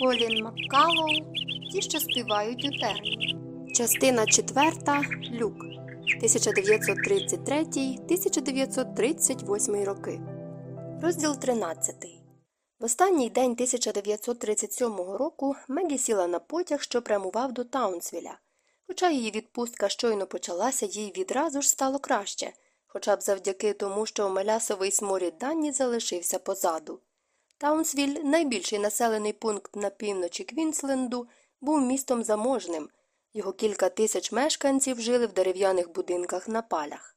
Колін Маккалоу, ті, що співають у терні. Частина 4. Люк 1933-1938 роки. Розділ 13. В останній день 1937 року Мегі сіла на потяг, що прямував до Таунсвіля. Хоча її відпустка щойно почалася, їй відразу ж стало краще, хоча б завдяки тому, що Мелясовий сморід Дані залишився позаду. Таунсвіль, найбільший населений пункт на півночі Квінсленду, був містом заможним. Його кілька тисяч мешканців жили в дерев'яних будинках на палях.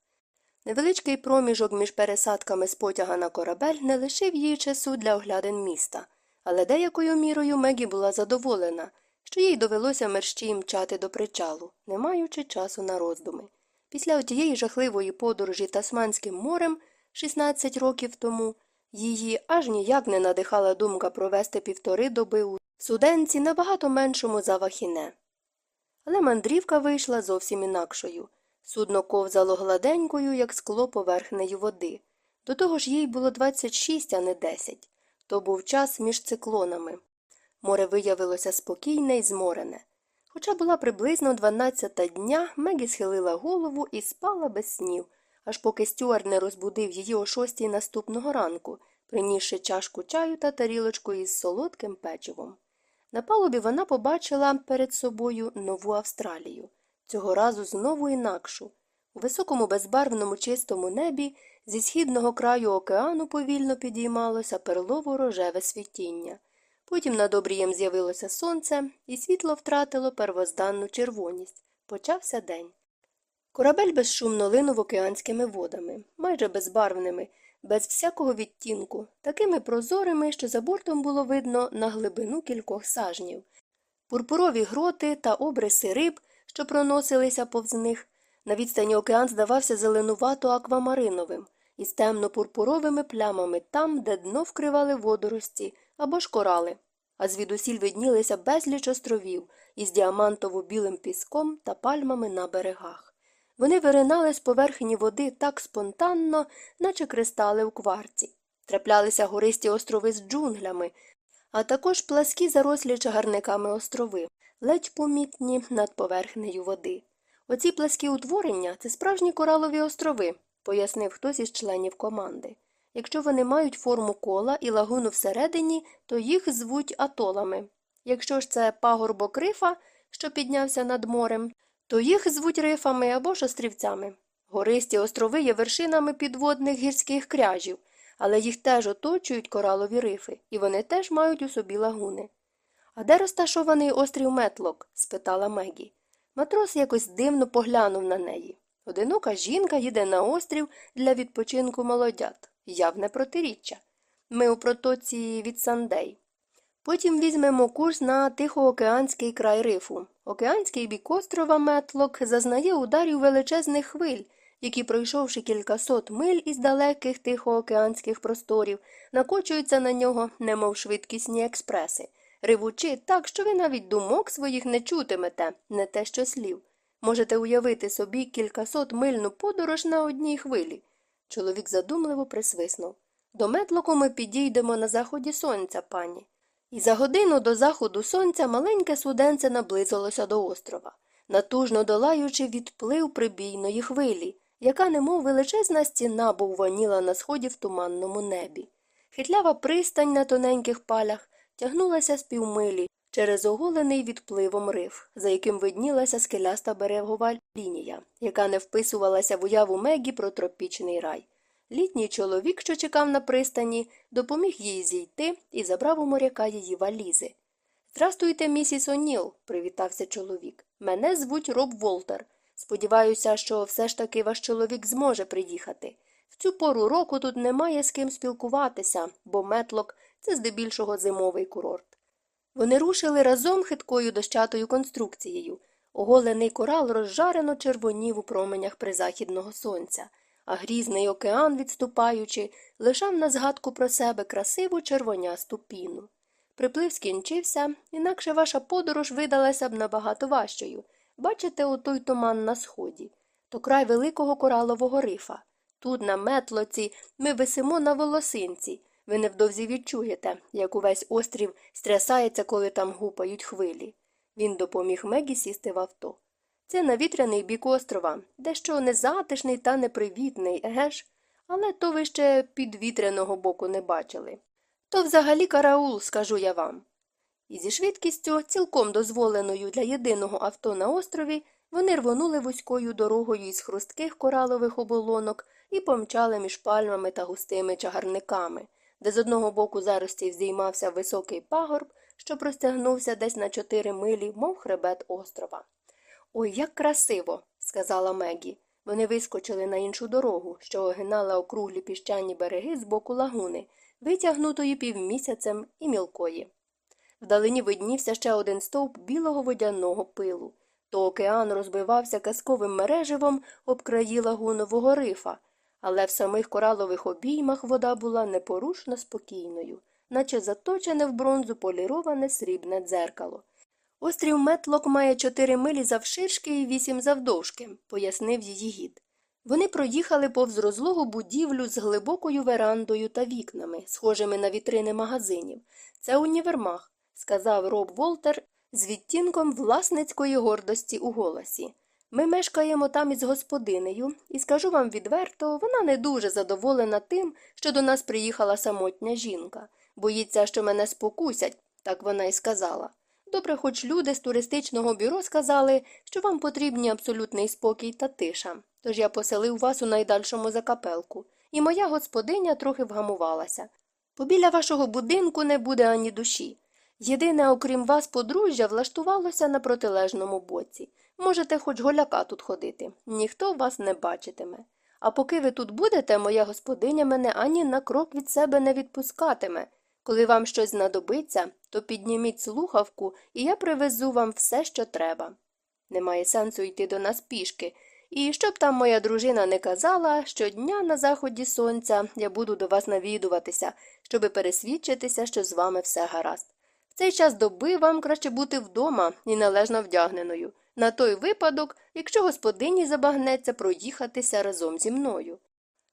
Невеличкий проміжок між пересадками з потяга на корабель не лишив їй часу для оглядин міста, але деякою мірою Мегі була задоволена, що їй довелося мерщій мчати до причалу, не маючи часу на роздуми. Після отієї жахливої подорожі Тасманським морем 16 років тому її аж ніяк не надихала думка провести півтори доби у суденці набагато меншому за Вахіне. Але мандрівка вийшла зовсім інакшою. Судно ковзало гладенькою, як скло поверхнею води. До того ж їй було 26, а не 10. То був час між циклонами. Море виявилося спокійне і зморене. Хоча була приблизно 12 дня, Мегі схилила голову і спала без снів, аж поки Стюарт не розбудив її о шостій наступного ранку, принісши чашку чаю та тарілочку із солодким печивом. На палубі вона побачила перед собою нову Австралію, цього разу знову інакшу. У високому безбарвному чистому небі зі східного краю океану повільно підіймалося перлово рожеве світіння. Потім над обрієм з'явилося сонце, і світло втратило первозданну червоність. Почався день. Корабель безшумно линув океанськими водами, майже безбарвними, без всякого відтінку, такими прозорими, що за бортом було видно на глибину кількох сажнів. Пурпурові гроти та обриси риб, що проносилися повз них. На відстані океан здавався зеленувато аквамариновим, із темно-пурпуровими плямами там, де дно вкривали водорості або ж корали, а звідусіль виднілися безліч островів із діамантово білим піском та пальмами на берегах. Вони виринали з поверхні води так спонтанно, наче кристали у кварці. Траплялися гористі острови з джунглями, а також пласкі зарослі чагарниками острови, ледь помітні над поверхнею води. Оці пласкі утворення це справжні коралові острови, пояснив хтось із членів команди. Якщо вони мають форму кола і лагуну всередині, то їх звуть атолами. Якщо ж це пагорбок рифа, що піднявся над морем, то їх звуть рифами або ж острівцями. Гористі острови є вершинами підводних гірських кряжів, але їх теж оточують коралові рифи, і вони теж мають у собі лагуни. А де розташований острів Метлок? спитала Мегі. Матрос якось дивно поглянув на неї. Одинока жінка їде на острів для відпочинку молодят. Явне протиріччя. Ми у протоці від Сандей. Потім візьмемо курс на Тихоокеанський край рифу. Океанський бік острова Метлок зазнає ударів величезних хвиль, які, пройшовши кількасот миль із далеких тихоокеанських просторів, накочуються на нього, немов швидкісні експреси, ривучи так, що ви навіть думок своїх не чутимете, не те що слів. Можете уявити собі кількасот мильну подорож на одній хвилі. Чоловік задумливо присвиснув. До метлоку ми підійдемо на заході сонця, пані. І за годину до заходу сонця маленьке суденце наблизилося до острова, натужно долаючи відплив прибійної хвилі, яка, немов величезна стіна, бовваніла на сході в туманному небі. Хитлява пристань на тоненьких палях тягнулася з півмилі через оголений відпливом риф, за яким виднілася скеляста берегова лінія, яка не вписувалася в уяву Мегі про тропічний рай. Літній чоловік, що чекав на пристані, допоміг їй зійти і забрав у моряка її валізи. Здрастуйте, місіс О'Ніл», – привітався чоловік. Мене звуть Роб Волтер. Сподіваюся, що все ж таки ваш чоловік зможе приїхати. В цю пору року тут немає з ким спілкуватися, бо метлок це здебільшого зимовий курорт. Вони рушили разом хиткою дощатою конструкцією. Оголений корал розжарено червонів у променях призахідного сонця а грізний океан, відступаючи, лишав на згадку про себе красиву червонясту піну. Приплив скінчився, інакше ваша подорож видалася б набагато важчою. Бачите отой туман на сході то край великого коралового рифа. Тут, на метлоці, ми висимо на волосинці, Ви невдовзі відчуєте, як увесь острів стрясається, коли там гупають хвилі. Він допоміг Мегі сісти в авто. Це навітряний бік острова, дещо незатишний та непривітний, еге ж? Але то ви ще підвітряного боку не бачили. То взагалі караул, скажу я вам. І зі швидкістю, цілком дозволеною для єдиного авто на острові, вони рвонули вузькою дорогою із хрустких коралових оболонок і помчали між пальмами та густими чагарниками, де з одного боку заростів здіймався високий пагорб, що простягнувся десь на чотири милі, мов хребет острова. Ой, як красиво, сказала Мегі. Вони вискочили на іншу дорогу, що огинала округлі піщані береги з боку лагуни, витягнутої півмісяцем і мілкої. Вдалині виднівся ще один стовп білого водяного пилу. То океан розбивався казковим мереживом об краї лагунового рифа, але в самих коралових обіймах вода була непорушно спокійною, наче заточене в бронзу поліроване срібне дзеркало. Острів Метлок має чотири милі завширшки і вісім завдовжки, пояснив її гід. Вони проїхали повз розлогу будівлю з глибокою верандою та вікнами, схожими на вітрини магазинів. Це універмаг, сказав Роб Волтер з відтінком власницької гордості у голосі. Ми мешкаємо там із господинею, і скажу вам відверто, вона не дуже задоволена тим, що до нас приїхала самотня жінка. Боїться, що мене спокусять, так вона й сказала. Добре, хоч люди з туристичного бюро сказали, що вам потрібні абсолютний спокій та тиша. Тож я поселив вас у найдальшому закапелку, і моя господиня трохи вгамувалася. Побіля вашого будинку не буде ані душі. Єдине, окрім вас, подружжя влаштувалося на протилежному боці. Можете хоч голяка тут ходити, ніхто вас не бачитиме. А поки ви тут будете, моя господиня мене ані на крок від себе не відпускатиме. Коли вам щось знадобиться, то підніміть слухавку, і я привезу вам все, що треба. Немає сенсу йти до нас пішки. І щоб там моя дружина не казала, щодня на заході сонця я буду до вас навідуватися, щоби пересвідчитися, що з вами все гаразд. В цей час доби вам краще бути вдома і належно вдягненою, на той випадок, якщо господині забагнеться проїхатися разом зі мною.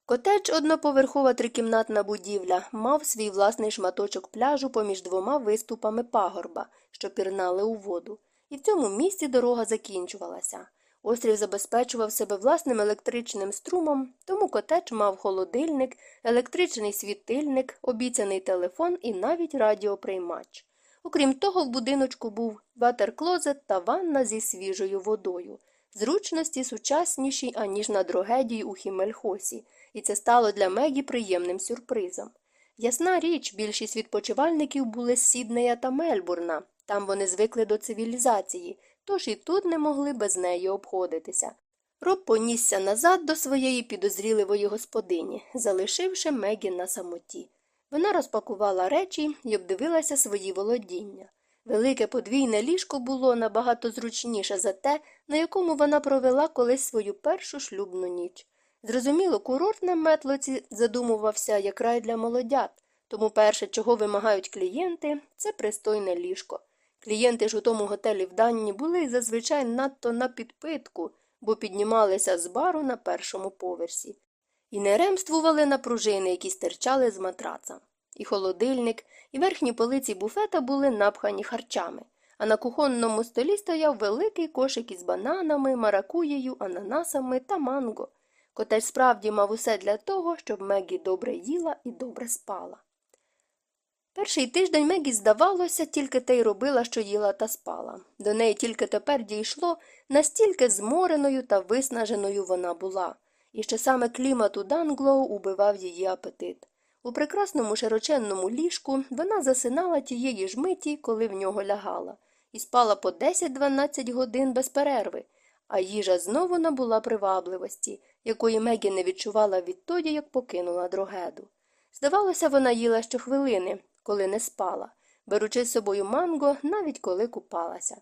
Котедж одноповерхова трикімнатна будівля мав свій власний шматочок пляжу поміж двома виступами пагорба, що пірнали у воду, і в цьому місці дорога закінчувалася. Острів забезпечував себе власним електричним струмом, тому котедж мав холодильник, електричний світильник, обіцяний телефон і навіть радіоприймач. Окрім того, в будиночку був ватерклозет та ванна зі свіжою водою, зручності сучасніші, аніж на дрогедії у Хімельхосі, і це стало для Мегі приємним сюрпризом. Ясна річ, більшість відпочивальників були з Сіднея та Мельбурна, там вони звикли до цивілізації, тож і тут не могли без неї обходитися. Роб понісся назад до своєї підозріливої господині, залишивши Мегі на самоті. Вона розпакувала речі і обдивилася свої володіння. Велике подвійне ліжко було набагато зручніше за те, на якому вона провела колись свою першу шлюбну ніч. Зрозуміло, курорт на метлоці задумувався як рай для молодят, тому перше, чого вимагають клієнти, це пристойне ліжко. Клієнти ж у тому готелі в Данні були зазвичай надто на підпитку, бо піднімалися з бару на першому поверсі. І не ремствували на пружини, які стирчали з матраца. І холодильник, і верхні полиці буфета були напхані харчами, а на кухонному столі стояв великий кошик із бананами, маракуєю, ананасами та манго. Котеж справді мав усе для того, щоб Мегі добре їла і добре спала. Перший тиждень Мегі, здавалося, тільки те й робила, що їла та спала. До неї тільки тепер дійшло, настільки змореною та виснаженою вона була, і що саме клімат у Данглоу убивав її апетит. У прекрасному широченному ліжку вона засинала тієї ж миті, коли в нього лягала, і спала по 10-12 годин без перерви, а їжа знову набула привабливості, якої Мегі не відчувала відтоді, як покинула дрогеду. Здавалося, вона їла щохвилини, коли не спала, беручи з собою манго, навіть коли купалася.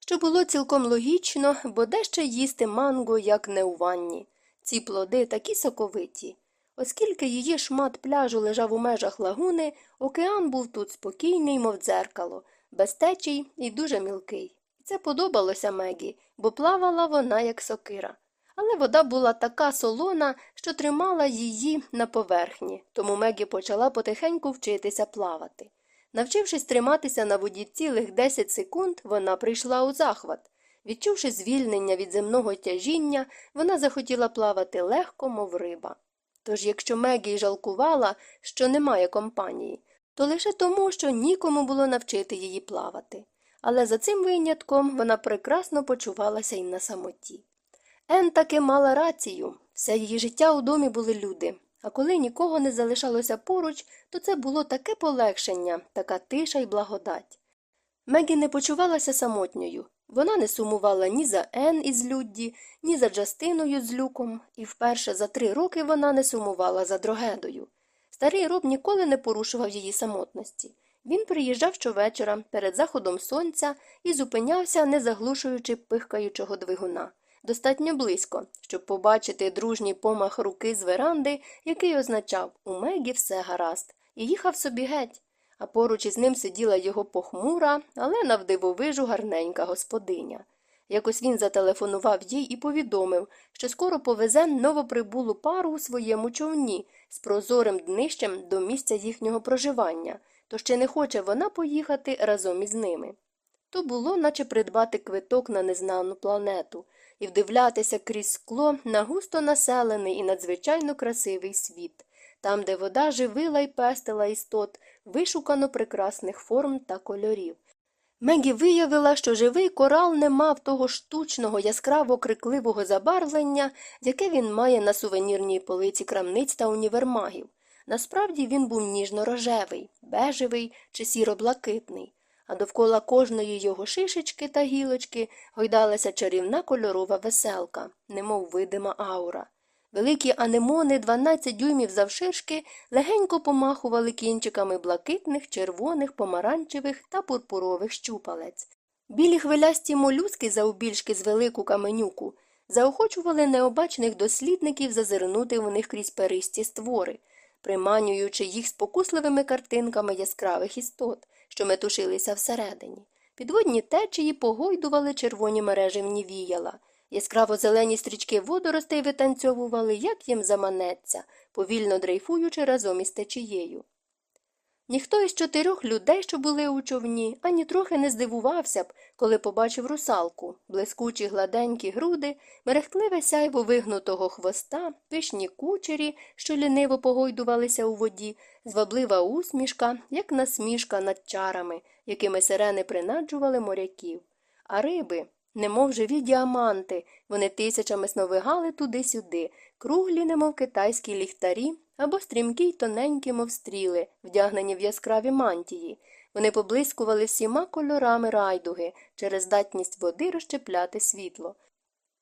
Що було цілком логічно, бо де ще їсти манго, як не у ванні. Ці плоди такі соковиті. Оскільки її шмат пляжу лежав у межах лагуни, океан був тут спокійний, мов дзеркало, без течій і дуже мілкий. Це подобалося Мегі, бо плавала вона, як сокира. але вода була така солона, що тримала її на поверхні, тому Мегі почала потихеньку вчитися плавати. Навчившись триматися на воді цілих 10 секунд, вона прийшла у захват. Відчувши звільнення від земного тяжіння, вона захотіла плавати легко, мов риба. Тож, якщо Мегі жалкувала, що немає компанії, то лише тому, що нікому було навчити її плавати. Але за цим винятком вона прекрасно почувалася й на самоті. Ен таки мала рацію все її життя у домі були люди, а коли нікого не залишалося поруч, то це було таке полегшення, така тиша й благодать. Мегі не почувалася самотньою. Вона не сумувала ні за Ен із Людді, ні за Джастиною з люком, і вперше за три роки вона не сумувала за дрогедою. Старий роб ніколи не порушував її самотності. Він приїжджав щовечора перед заходом сонця і зупинявся, не заглушуючи пихкаючого двигуна. Достатньо близько, щоб побачити дружній помах руки з веранди, який означав у Мегі все гаразд, і їхав собі геть. А поруч із ним сиділа його похмура, але навдивовижу гарненька господиня. Якось він зателефонував їй і повідомив, що скоро повезе новоприбулу пару у своєму човні з прозорим днищем до місця їхнього проживання, то ще не хоче вона поїхати разом із ними. То було, наче придбати квиток на незнану планету і вдивлятися крізь скло на густо населений і надзвичайно красивий світ, там, де вода живила й пестила істот, вишукано прекрасних форм та кольорів. Мегі виявила, що живий корал не мав того штучного яскраво крикливого забарвлення, яке він має на сувенірній полиці крамниць та універмагів. Насправді він був ніжно-рожевий, бежевий чи сіро-блакитний, а довкола кожної його шишечки та гілочки гойдалася чарівна кольорова веселка, немов видима аура. Великі анемони 12 дюймів завширшки легенько помахували кінчиками блакитних, червоних, помаранчевих та пурпурових щупалець. Білі хвилясті молюски завбільшки з велику каменюку заохочували необачних дослідників зазирнути в них крізь перисті створи, приманюючи їх спокусливими картинками яскравих істот, що метушилися всередині. Підводні течії погойдували червоні мереживні віяла. Яскраво зелені стрічки водоростей витанцьовували, як їм заманеться, повільно дрейфуючи разом із течією. Ніхто із чотирьох людей, що були у човні, ані трохи не здивувався б, коли побачив русалку, блискучі гладенькі груди, мерехтливе сяйво вигнутого хвоста, пишні кучері, що ліниво погойдувалися у воді, зваблива усмішка, як насмішка над чарами, якими сирени принаджували моряків. А риби, немов живі діаманти, вони тисячами сновигали туди-сюди, круглі, немов китайські ліхтарі, або стрімкі й тоненькі, мов стріли, вдягнені в яскраві мантії. Вони поблискували всіма кольорами райдуги через здатність води розщепляти світло.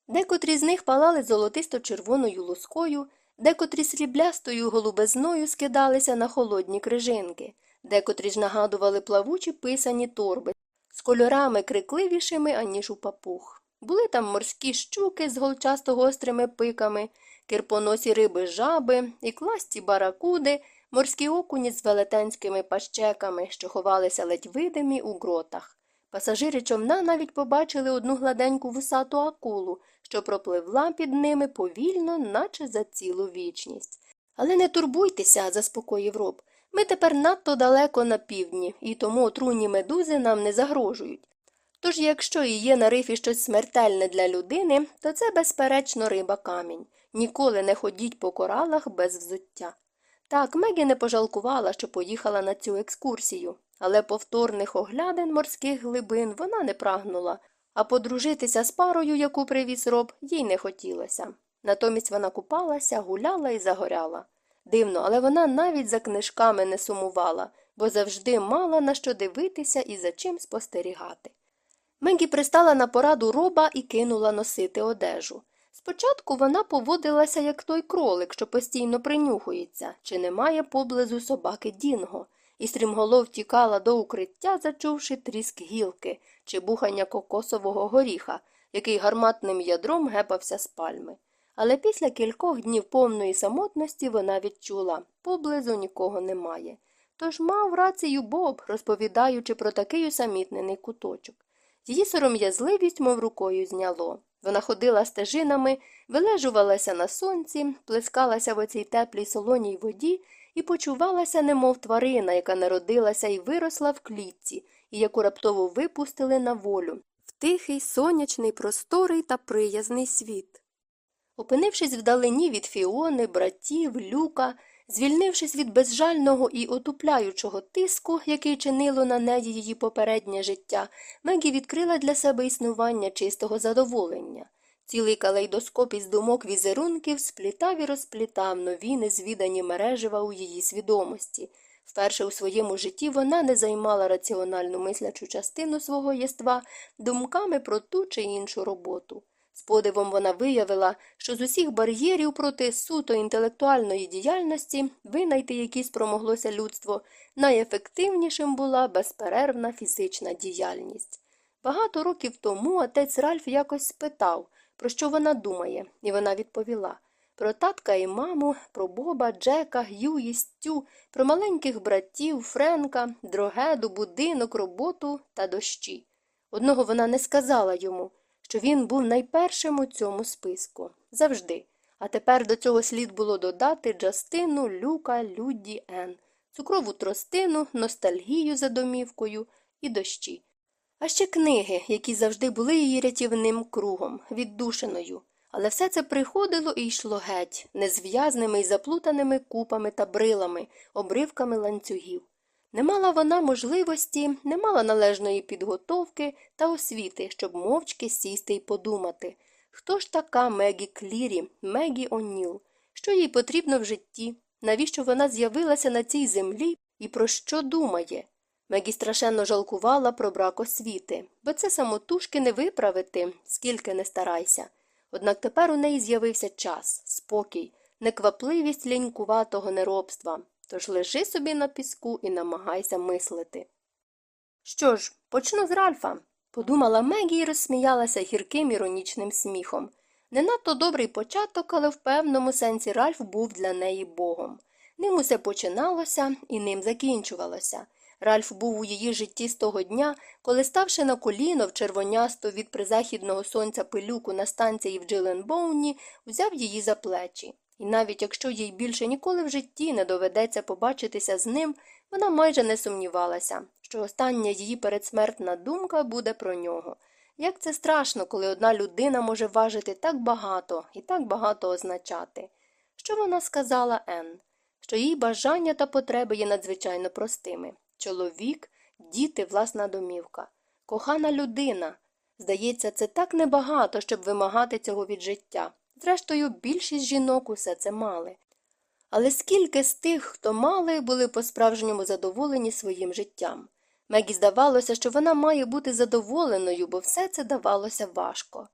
Декотрі з них палали золотисто-червоною лускою, декотрі сріблястою голубезною скидалися на холодні крижинки, декотрі ж нагадували плавучі писані торби з кольорами крикливішими, аніж у папуг. Були там морські щуки з голчасто гострими пиками, кирпоносі риби жаби, і класті баракуди, морські окуні з велетенськими пащеками, що ховалися ледь видимі у гротах. Пасажири човна навіть побачили одну гладеньку вусату акулу, що пропливла під ними повільно, наче за цілу вічність. Але не турбуйтеся, заспокоїв роб. Ми тепер надто далеко на півдні, і тому отруйні медузи нам не загрожують. Тож, якщо і є на рифі щось смертельне для людини, то це, безперечно, риба камінь. Ніколи не ходіть по коралах без взуття. Так, Мегі не пожалкувала, що поїхала на цю екскурсію, але повторних оглядин морських глибин вона не прагнула, а подружитися з парою, яку привіз роб, їй не хотілося. Натомість вона купалася, гуляла і загоряла. Дивно, але вона навіть за книжками не сумувала, бо завжди мала на що дивитися і за чим спостерігати. Мегі пристала на пораду роба і кинула носити одежу. Спочатку вона поводилася, як той кролик, що постійно принюхується, чи немає поблизу собаки Дінго, і стрімголов тікала до укриття, зачувши тріск гілки чи бухання кокосового горіха, який гарматним ядром гепався з пальми. Але після кількох днів повної самотності вона відчула поблизу нікого немає. Тож мав рацію Боб, розповідаючи про такий усамітнений куточок. Її сором'язливість, мов рукою зняло. Вона ходила стежинами, вилежувалася на сонці, плескалася в оцій теплій солоній воді і почувалася, немов тварина, яка народилася і виросла в клітці, і яку раптово випустили на волю, в тихий, сонячний, просторий та приязний світ. Опинившись вдалині від Фіони, братів, люка, звільнившись від безжального і отупляючого тиску, який чинило на неї її попереднє життя, Мегі відкрила для себе існування чистого задоволення. Цілий калейдоскоп із думок візерунків сплітав і розплітав нові незвідані мережива у її свідомості. Вперше у своєму житті вона не займала раціональну мислячу частину свого єства думками про ту чи іншу роботу. З подивом вона виявила, що з усіх бар'єрів проти суто інтелектуальної діяльності винайти які спромоглося людство, найефективнішим була безперервна фізична діяльність. Багато років тому отець Ральф якось спитав, про що вона думає, і вона відповіла про татка і маму, про Боба, Джека, Г'юї, Стю, про маленьких братів, Френка, дрогеду, будинок, роботу та дощі. Одного вона не сказала йому що він був найпершим у цьому списку завжди. А тепер до цього слід було додати Джастину, Люка, Людді, Ен, цукрову тростину, ностальгію за домівкою і дощі. А ще книги, які завжди були її рятівним кругом, віддушиною. Але все це приходило і йшло геть, незв'язними й заплутаними купами та брилами, обривками ланцюгів. Не мала вона можливості, не мала належної підготовки та освіти, щоб мовчки сісти й подумати, хто ж така Мегі Клірі, Мегі О'Ніл, що їй потрібно в житті, навіщо вона з'явилася на цій землі і про що думає. Мегі страшенно жалкувала про брак освіти, бо це самотужки не виправити, скільки не старайся. Однак тепер у неї з'явився час, спокій, неквапливість лінькуватого неробства, Тож лежи собі на піску і намагайся мислити. Що ж, почну з Ральфа, подумала Мегі і розсміялася гірким іронічним сміхом. Не надто добрий початок, але в певному сенсі Ральф був для неї богом. Ним усе починалося і ним закінчувалося. Ральф був у її житті з того дня, коли, ставши на коліно в червонясту від призахідного сонця пилюку на станції в Джиленбоуні, взяв її за плечі. І навіть якщо їй більше ніколи в житті не доведеться побачитися з ним, вона майже не сумнівалася, що остання її передсмертна думка буде про нього. Як це страшно, коли одна людина може важити так багато і так багато означати. Що вона сказала Енн? Що її бажання та потреби є надзвичайно простими чоловік, діти, власна домівка, кохана людина. Здається, це так небагато, щоб вимагати цього від життя. Зрештою, більшість жінок усе це мали. Але скільки з тих, хто мали, були по справжньому задоволені своїм життям. Мегі здавалося, що вона має бути задоволеною, бо все це давалося важко.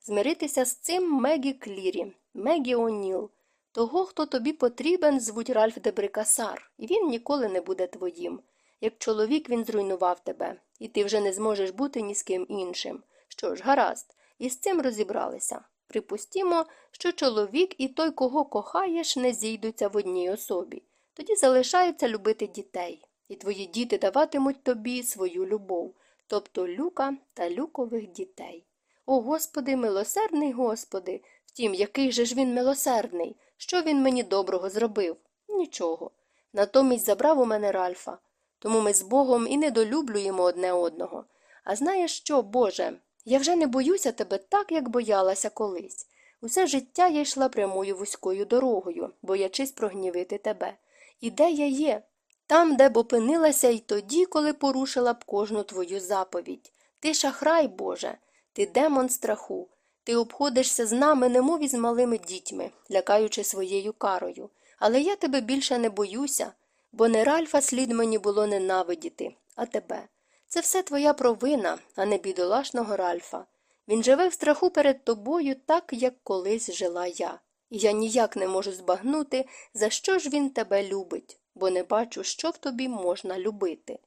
Змиритися з цим Мегі Клірі, Мегі О'Ніл. Того, хто тобі потрібен, звуть Ральф Дебрикасар, і він ніколи не буде твоїм. Як чоловік він зруйнував тебе, і ти вже не зможеш бути ні з ким іншим. Що ж, гаразд, і з цим розібралися. Припустімо, що чоловік і той, кого кохаєш, не зійдуться в одній особі. Тоді залишається любити дітей, і твої діти даватимуть тобі свою любов, тобто люка та люкових дітей. О Господи, милосердний Господи, втім, який же ж він милосердний, що він мені доброго зробив? Нічого. Натомість забрав у мене Ральфа. Тому ми з Богом і недолюблюємо одне одного. А знаєш що, Боже? Я вже не боюся тебе так, як боялася колись. Усе життя я йшла прямою вузькою дорогою, боячись прогнівити тебе. І де я є? Там, де б опинилася й тоді, коли порушила б кожну твою заповідь. Ти шахрай, Боже, ти демон страху. Ти обходишся з нами, немов із малими дітьми, лякаючи своєю карою. Але я тебе більше не боюся, бо не Ральфа слід мені було ненавидіти, а тебе. Це все твоя провина, а не бідолашного Ральфа. Він живе в страху перед тобою так, як колись жила я. І я ніяк не можу збагнути, за що ж він тебе любить, бо не бачу, що в тобі можна любити.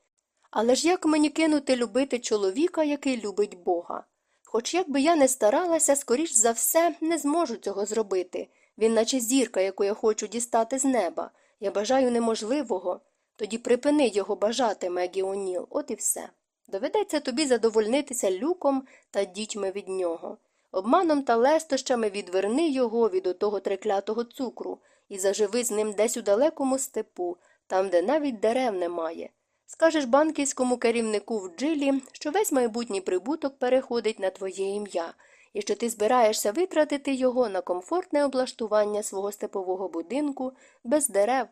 Але ж як мені кинути любити чоловіка, який любить Бога? Хоч як би я не старалася, скоріш за все, не зможу цього зробити. Він, наче зірка, яку я хочу дістати з неба. Я бажаю неможливого. Тоді припини його бажати, Мегі О'Ніл, от і все. Доведеться тобі задовольнитися люком та дітьми від нього. Обманом та лестощами відверни його від отого треклятого цукру і заживи з ним десь у далекому степу, там, де навіть дерев немає. Скажеш банківському керівнику в джилі, що весь майбутній прибуток переходить на твоє ім'я, і що ти збираєшся витратити його на комфортне облаштування свого степового будинку без дерев,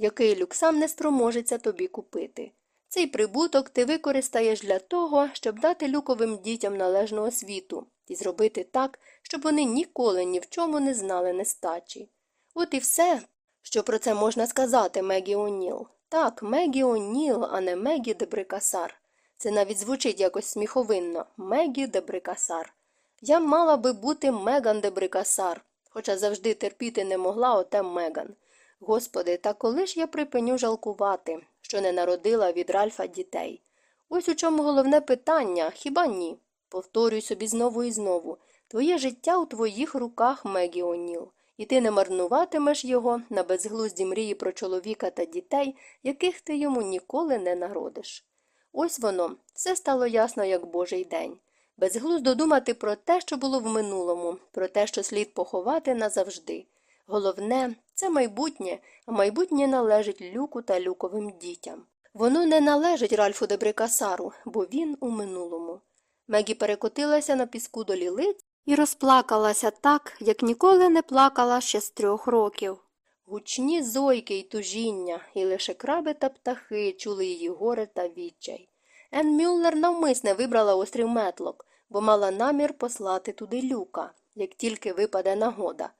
який люк сам не спроможеться тобі купити. Цей прибуток ти використаєш для того, щоб дати люковим дітям належну освіту і зробити так, щоб вони ніколи ні в чому не знали нестачі. От і все, що про це можна сказати Мегі О'Ніл. Так, Мегі О'Ніл, а не Мегі Дебрикасар. Це навіть звучить якось сміховинно Мегі Дебрикасар. Я мала би бути Меган Дебрикасар, хоча завжди терпіти не могла оте Меган. Господи, та коли ж я припиню жалкувати, що не народила від Ральфа дітей? Ось у чому головне питання, хіба ні? Повторюй собі знову і знову твоє життя у твоїх руках, Мегі О'Ніл, і ти не марнуватимеш його на безглузді мрії про чоловіка та дітей, яких ти йому ніколи не народиш. Ось воно, все стало ясно, як божий день. Безглуздо думати про те, що було в минулому, про те, що слід поховати назавжди. Головне це майбутнє, а майбутнє належить люку та люковим дітям. Воно не належить Ральфу Дебрикасару, бо він у минулому. Мегі перекотилася на піску до лілиць і розплакалася так, як ніколи не плакала ще з трьох років. Гучні зойки й тужіння, і лише краби та птахи чули її горе та відчай. Ен Мюллер навмисне вибрала острів метлок, бо мала намір послати туди люка, як тільки випаде нагода.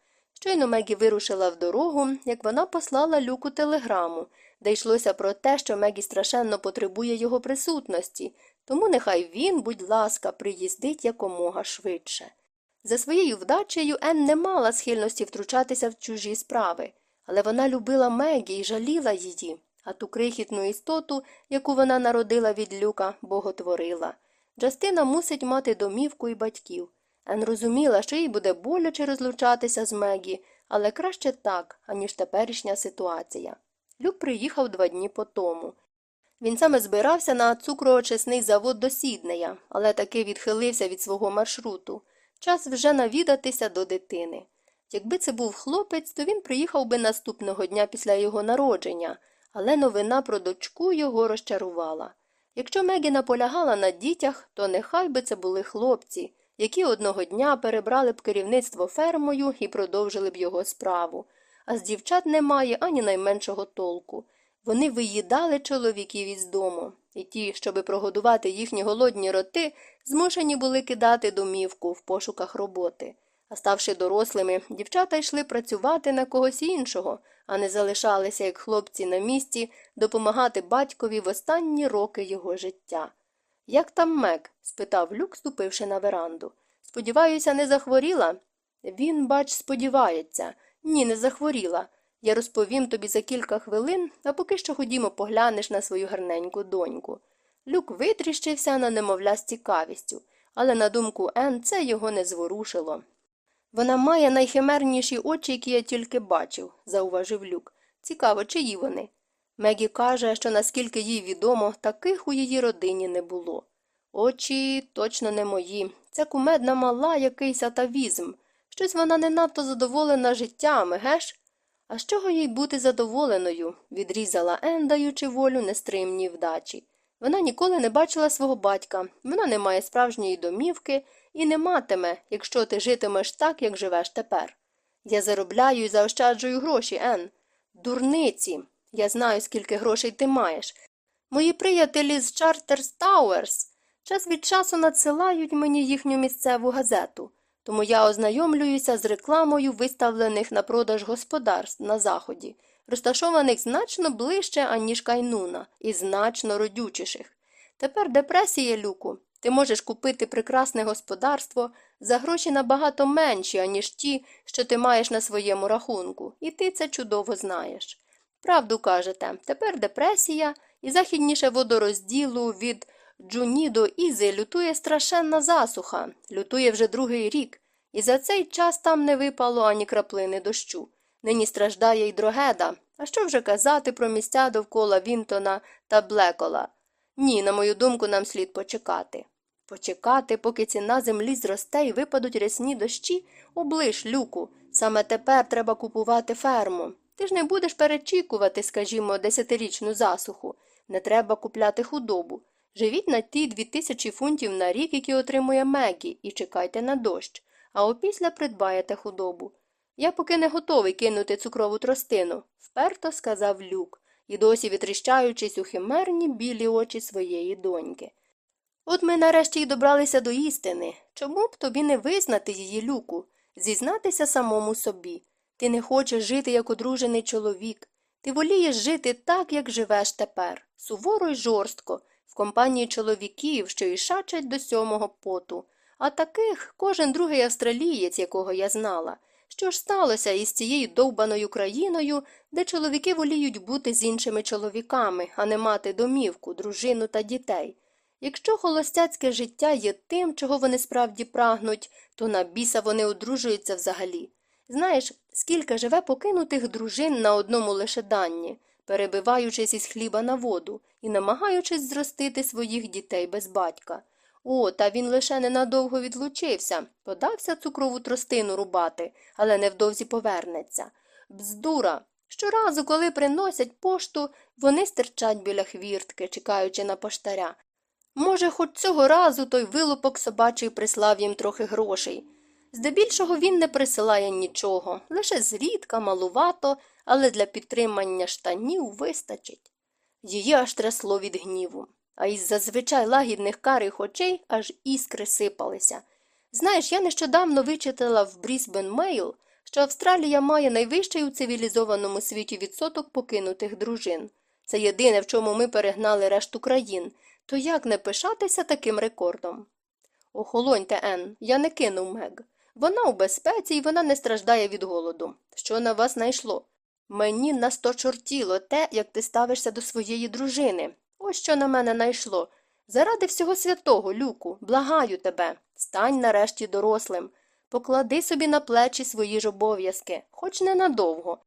Щойно Мегі вирушила в дорогу, як вона послала люку телеграму, де йшлося про те, що Мегі страшенно потребує його присутності, тому нехай він, будь ласка, приїздить якомога швидше. За своєю вдачею Ен не мала схильності втручатися в чужі справи, але вона любила Мегі і жаліла її, а ту крихітну істоту, яку вона народила від люка, боготворила. Джастина мусить мати домівку і батьків. Ен розуміла, що їй буде боляче розлучатися з Мегі, але краще так, аніж теперішня ситуація. Люк приїхав два дні по тому. Він саме збирався на цукроочисний завод до Сіднея, але таки відхилився від свого маршруту. Час вже навідатися до дитини. Якби це був хлопець, то він приїхав би наступного дня після його народження, але новина про дочку його розчарувала. Якщо Мегі наполягала на дітях, то нехай би це були хлопці, які одного дня перебрали б керівництво фермою і продовжили б його справу. А з дівчат немає ані найменшого толку. Вони виїдали чоловіків із дому, і ті, щоби прогодувати їхні голодні роти, змушені були кидати домівку в пошуках роботи. А ставши дорослими, дівчата йшли працювати на когось іншого, а не залишалися, як хлопці на місці, допомагати батькові в останні роки його життя. Як там Мек? спитав Люк, ступивши на веранду. Сподіваюся, не захворіла? Він, бач, сподівається. Ні, не захворіла. Я розповім тобі за кілька хвилин, а поки що ходімо поглянеш на свою гарненьку доньку. Люк витріщився на немовля з цікавістю, але на думку Ен це його не зворушило. Вона має найхимерніші очі, які я тільки бачив, зауважив Люк. Цікаво, чиї вони. Мегі каже, що наскільки їй відомо, таких у її родині не було. Очі точно не мої. Це кумедна мала якийсь атавізм. Щось вона не надто задоволена життям, геш? А з чого їй бути задоволеною? відрізала Ен, даючи волю нестримній вдачі. Вона ніколи не бачила свого батька, вона не має справжньої домівки і не матиме, якщо ти житимеш так, як живеш тепер. Я заробляю і заощаджую гроші, Ен. Дурниці. Я знаю, скільки грошей ти маєш. Мої приятелі з Чартерс Тауерс час від часу надсилають мені їхню місцеву газету, тому я ознайомлююся з рекламою виставлених на продаж господарств на заході, розташованих значно ближче, аніж Кайнуна, і значно родючіших. Тепер депресія, Люку. Ти можеш купити прекрасне господарство за гроші набагато менші, аніж ті, що ти маєш на своєму рахунку, і ти це чудово знаєш. Правду кажете, тепер депресія і західніше водорозділу від Джуні до Ізи лютує страшенна засуха, лютує вже другий рік, і за цей час там не випало ані краплини дощу. Нині страждає й дрогеда. А що вже казати про місця довкола Вінтона та Блекола? Ні, на мою думку, нам слід почекати. Почекати, поки ціна землі зросте і випадуть рясні дощі, облиш, люку. Саме тепер треба купувати ферму. Ти ж не будеш перечікувати, скажімо, десятирічну засуху. Не треба купляти худобу. Живіть на ті дві тисячі фунтів на рік, які отримує Мегі, і чекайте на дощ, а опісля придбаєте худобу. Я поки не готовий кинути цукрову тростину, вперто сказав люк, і досі витріщаючись у химерні білі очі своєї доньки. От ми нарешті й добралися до істини. Чому б тобі не визнати її люку, зізнатися самому собі? Ти не хочеш жити як одружений чоловік. Ти волієш жити так, як живеш тепер, суворо й жорстко, в компанії чоловіків, що ішачать до сьомого поту. А таких кожен другий австралієць, якого я знала. Що ж сталося із цією довбаною країною, де чоловіки воліють бути з іншими чоловіками, а не мати домівку, дружину та дітей? Якщо холостяцьке життя є тим, чого вони справді прагнуть, то на біса вони одружуються взагалі. Знаєш, скільки живе покинутих дружин на одному лише данні, перебиваючись із хліба на воду і намагаючись зростити своїх дітей без батька. О, та він лише ненадовго відлучився, подався цукрову тростину рубати, але невдовзі повернеться. Бздура. Щоразу, коли приносять пошту, вони стирчать біля хвіртки, чекаючи на поштаря. Може, хоч цього разу той вилупок собачий прислав їм трохи грошей. Здебільшого він не присилає нічого, лише зрідка, малувато, але для підтримання штанів вистачить. Її аж трясло від гніву, а із зазвичай лагідних карих очей аж іскри сипалися. Знаєш, я нещодавно вичитала в Брісбен Мейл, що Австралія має найвищий у цивілізованому світі відсоток покинутих дружин. Це єдине, в чому ми перегнали решту країн, то як не пишатися таким рекордом? Охолоньте, Ен, я не кинув Мег. Вона у безпеці і вона не страждає від голоду. Що на вас найшло? Мені насточортіло те, як ти ставишся до своєї дружини. Ось що на мене найшло. Заради всього святого, Люку, благаю тебе, стань нарешті дорослим. Поклади собі на плечі свої ж обов'язки, хоч ненадовго.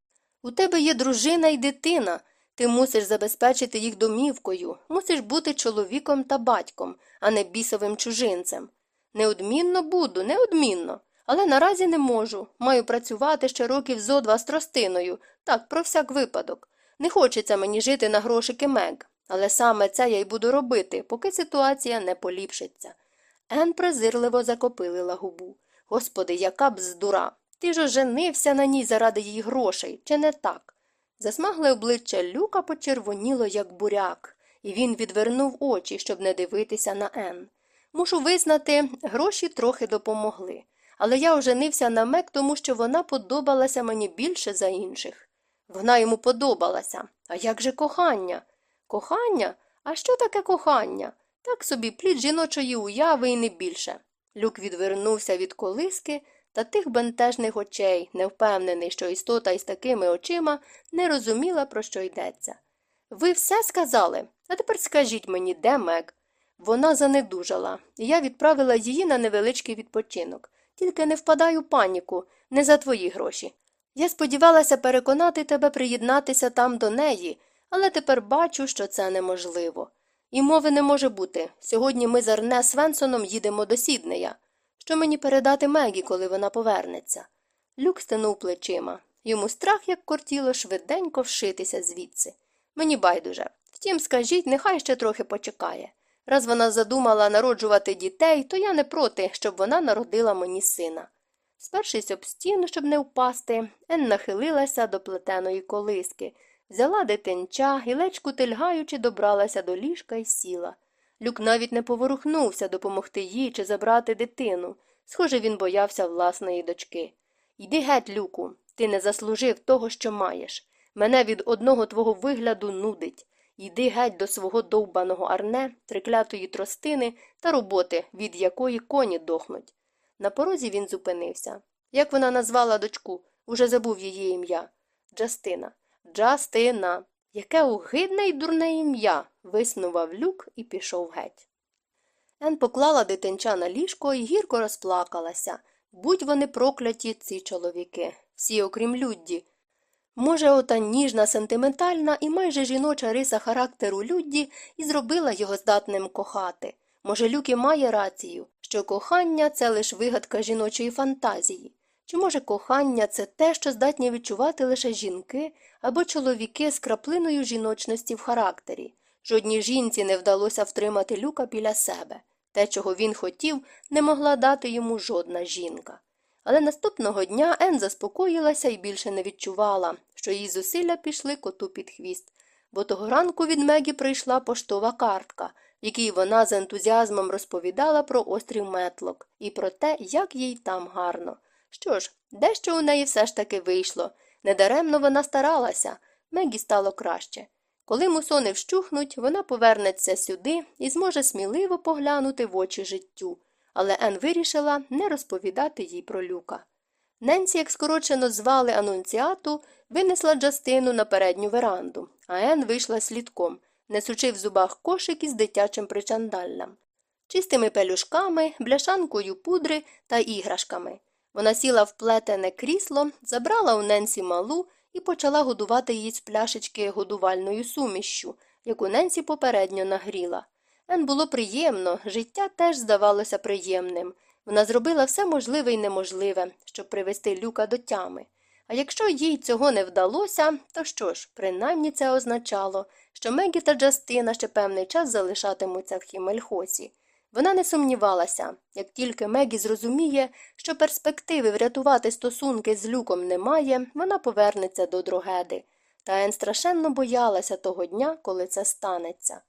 У тебе є дружина і дитина. Ти мусиш забезпечити їх домівкою, мусиш бути чоловіком та батьком, а не бісовим чужинцем. Неодмінно буду, неодмінно. Але наразі не можу. Маю працювати ще років зо два з тростиною, так, про всяк випадок. Не хочеться мені жити на грошики Мег, але саме це я й буду робити, поки ситуація не поліпшиться. Ен презирливо закопилила губу. Господи, яка бздура! Ти ж оженився на ній заради її грошей, чи не так? Засмагле обличчя люка почервоніло, як буряк, і він відвернув очі, щоб не дивитися на Ен. Мушу визнати, гроші трохи допомогли. Але я оженився на Мек, тому що вона подобалася мені більше за інших. Вона йому подобалася. А як же кохання? Кохання? А що таке кохання? Так собі плід жіночої уяви і не більше. Люк відвернувся від колиски та тих бентежних очей, невпевнений, що істота із такими очима не розуміла, про що йдеться. Ви все сказали, а тепер скажіть мені, де Мек? Вона занедужала, і я відправила її на невеличкий відпочинок. Тільки не впадай у паніку, не за твої гроші. Я сподівалася переконати тебе приєднатися там до неї, але тепер бачу, що це неможливо. І мови не може бути. Сьогодні ми з Арне Свенсоном їдемо до Сіднея. Що мені передати Мегі, коли вона повернеться? Люк стенув плечима. Йому страх, як кортіло, швиденько вшитися звідси. Мені байдуже. Втім, скажіть, нехай ще трохи почекає. Раз вона задумала народжувати дітей, то я не проти, щоб вона народила мені сина. Спершись об стіну, щоб не впасти, Ен нахилилася до плетеної колиски, взяла дитинча і, ледь кутильгаючи, добралася до ліжка і сіла. Люк навіть не поворухнувся допомогти їй чи забрати дитину. Схоже, він боявся власної дочки. Йди геть, Люку, ти не заслужив того, що маєш. Мене від одного твого вигляду нудить. Йди геть до свого довбаного арне, триклятої тростини та роботи, від якої коні дохнуть. На порозі він зупинився. Як вона назвала дочку? Уже забув її ім'я. Джастина. Джастина. Яке огидне й дурне ім'я. виснував люк і пішов геть. Ен поклала дитинча на ліжко і гірко розплакалася. Будь вони прокляті, ці чоловіки, всі окрім Людді. Може, ота ніжна, сентиментальна і майже жіноча риса характеру Людді і зробила його здатним кохати. Може, Люк і має рацію, що кохання це лише вигадка жіночої фантазії. Чи може кохання це те, що здатні відчувати лише жінки або чоловіки з краплиною жіночності в характері? Жодній жінці не вдалося втримати люка біля себе. Те, чого він хотів, не могла дати йому жодна жінка. Але наступного дня Ен заспокоїлася і більше не відчувала, що її зусилля пішли коту під хвіст, бо того ранку від Мегі прийшла поштова картка, якій вона з ентузіазмом розповідала про острів Метлок і про те, як їй там гарно. Що ж, дещо у неї все ж таки вийшло. Недаремно вона старалася, Мегі стало краще. Коли мусони вщухнуть, вона повернеться сюди і зможе сміливо поглянути в очі життю. Але Ен вирішила не розповідати їй про люка. Ненсі, як скорочено звали анунціату, винесла Джастину на передню веранду, а Ен вийшла слідком, несучи в зубах кошик із дитячим причандаллям, чистими пелюшками, бляшанкою пудри та іграшками. Вона сіла в плетене крісло, забрала у Ненсі малу і почала годувати її з пляшечки годувальною сумішшю, яку Ненсі попередньо нагріла. Ен було приємно, життя теж здавалося приємним. Вона зробила все можливе і неможливе, щоб привести люка до тями. А якщо їй цього не вдалося, то що ж, принаймні це означало, що Мегі та Джастина ще певний час залишатимуться в Хімельхосі. Вона не сумнівалася, як тільки Мегі зрозуміє, що перспективи врятувати стосунки з люком немає, вона повернеться до дрогеди. Та Ен страшенно боялася того дня, коли це станеться.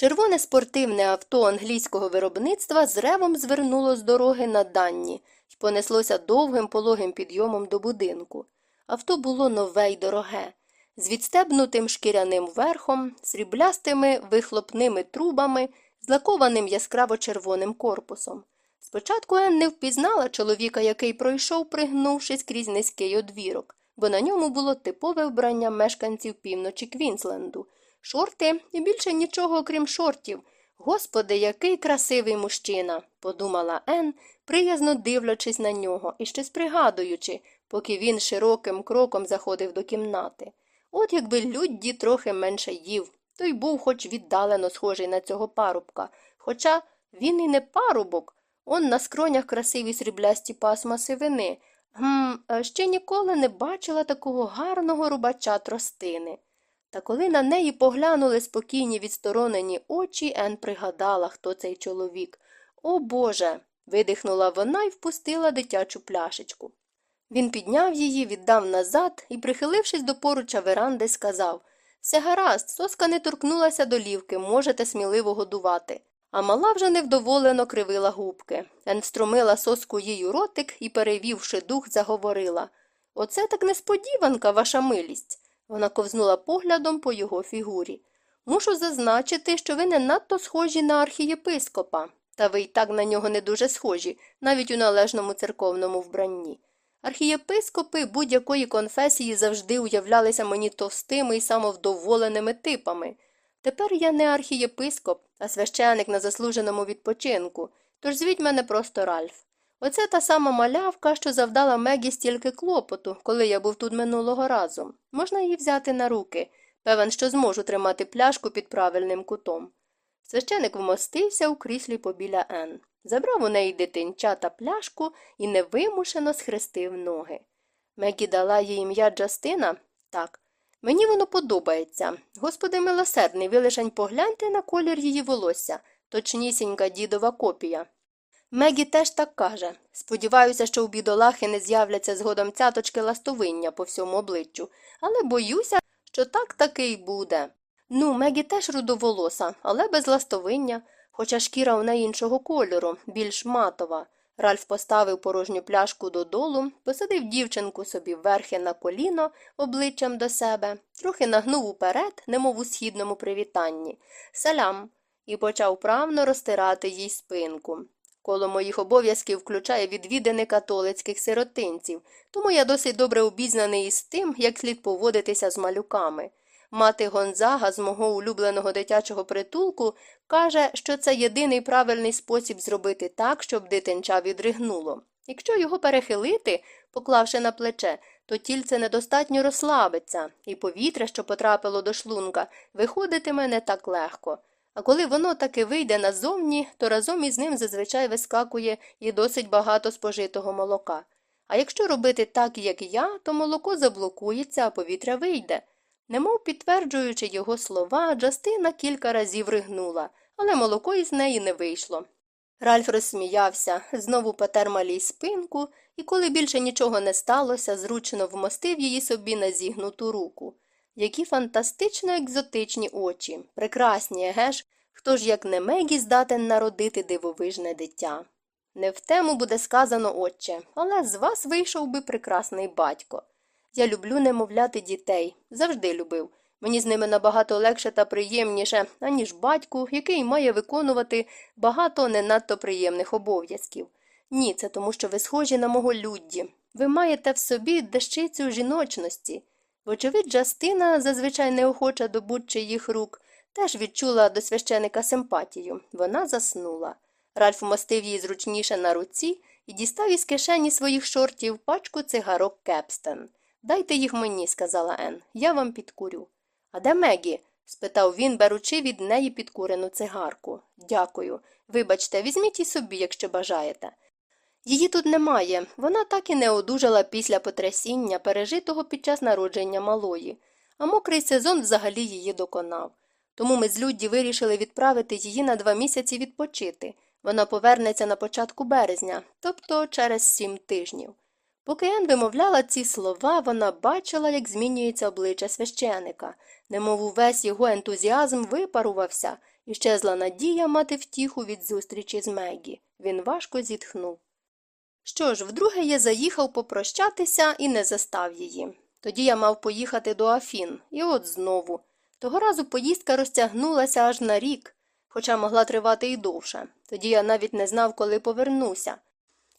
Червоне спортивне авто англійського виробництва з ревом звернуло з дороги на Данні і понеслося довгим пологим підйомом до будинку. Авто було нове й дороге, з відстебнутим шкіряним верхом, сріблястими вихлопними трубами, з лакованим яскраво червоним корпусом. Спочатку Ен не впізнала чоловіка, який пройшов, пригнувшись крізь низький одвірок, бо на ньому було типове вбрання мешканців півночі Квінсленду – Шорти і більше нічого, окрім шортів. Господи, який красивий мужчина, подумала Ен, приязно дивлячись на нього і щось пригадуючи, поки він широким кроком заходив до кімнати. От якби Людді трохи менше їв, то й був хоч віддалено схожий на цього парубка. Хоча він і не парубок, он на скронях красиві сріблясті пасма сивини. Гм, ще ніколи не бачила такого гарного рубача тростини. Та коли на неї поглянули спокійні відсторонені очі, Ен пригадала, хто цей чоловік. О Боже. видихнула вона і впустила дитячу пляшечку. Він підняв її, віддав назад і, прихилившись до поруча веранди, сказав Все гаразд, соска не торкнулася до лівки, можете сміливо годувати. А мала вже невдоволено кривила губки. Ен встромила соску їй у ротик і, перевівши дух, заговорила Оце так несподіванка, ваша милість. Вона ковзнула поглядом по його фігурі. Мушу зазначити, що ви не надто схожі на архієпископа, та ви й так на нього не дуже схожі, навіть у належному церковному вбранні. Архієпископи будь-якої конфесії завжди уявлялися мені товстими і самовдоволеними типами. Тепер я не архієпископ, а священик на заслуженому відпочинку, тож звіть мене просто Ральф. Оце та сама малявка, що завдала Мегі стільки клопоту, коли я був тут минулого разу. Можна її взяти на руки. Певен, що зможу тримати пляшку під правильним кутом. Священик вмостився у кріслі побіля Ен, забрав у неї дитинча та пляшку і невимушено схрестив ноги. Мегі дала їй ім'я Джастина? Так. Мені воно подобається. Господи милосердний, ви лишень погляньте на колір її волосся, точнісінька дідова копія. Мегі теж так каже. Сподіваюся, що у бідолахи не з'являться згодом цяточки ластовиння по всьому обличчю, але боюся, що так таки й буде. Ну, Мегі теж рудоволоса, але без ластовиння, хоча шкіра у неї іншого кольору, більш матова. Ральф поставив порожню пляшку додолу, посадив дівчинку собі верхи на коліно обличчям до себе, трохи нагнув уперед, немов у східному привітанні, салям, і почав правно розтирати їй спинку. Коло моїх обов'язків включає відвідини католицьких сиротинців, тому я досить добре обізнаний із тим, як слід поводитися з малюками. Мати Гонзага з мого улюбленого дитячого притулку каже, що це єдиний правильний спосіб зробити так, щоб дитинча відригнуло. Якщо його перехилити, поклавши на плече, то тільце недостатньо розслабиться, і повітря, що потрапило до шлунка, виходитиме не так легко. А коли воно таки вийде назовні, то разом із ним зазвичай вискакує і досить багато спожитого молока. А якщо робити так, як я, то молоко заблокується, а повітря вийде. Немов підтверджуючи його слова, Джастина кілька разів ригнула, але молоко із неї не вийшло. Ральф розсміявся, знову потер малій спинку і, коли більше нічого не сталося, зручно вмостив її собі на зігнуту руку. Які фантастично екзотичні очі, прекрасні, еге ж, хто ж, як не Мегі, здатен народити дивовижне дитя. Не в тему буде сказано, отче, але з вас вийшов би прекрасний батько. Я люблю немовляти дітей, завжди любив. Мені з ними набагато легше та приємніше, аніж батьку, який має виконувати багато не надто приємних обов'язків. Ні, це тому, що ви схожі на мого людді. Ви маєте в собі дещицю жіночності. Вочевидь, Джастина, зазвичай неохоча до будь-чиїх рук, теж відчула до священика симпатію. Вона заснула. Ральф мостив її зручніше на руці і дістав із кишені своїх шортів пачку цигарок Кепстен. Дайте їх мені, сказала Ен, я вам підкурю. А де Мегі? спитав він, беручи від неї підкурену цигарку. Дякую. Вибачте, візьміть і собі, якщо бажаєте. Її тут немає. Вона так і не одужала після потрясіння, пережитого під час народження малої, а мокрий сезон взагалі її доконав. Тому ми з Людді вирішили відправити її на два місяці відпочити. Вона повернеться на початку березня, тобто через сім тижнів. Поки Ен вимовляла ці слова, вона бачила, як змінюється обличчя священика, немов увесь його ентузіазм випарувався, і щезла надія мати втіху від зустрічі з Мегі. Він важко зітхнув. Що ж, вдруге я заїхав попрощатися і не застав її. Тоді я мав поїхати до Афін, і от знову. Того разу поїздка розтягнулася аж на рік, хоча могла тривати і довше. Тоді я навіть не знав, коли повернуся.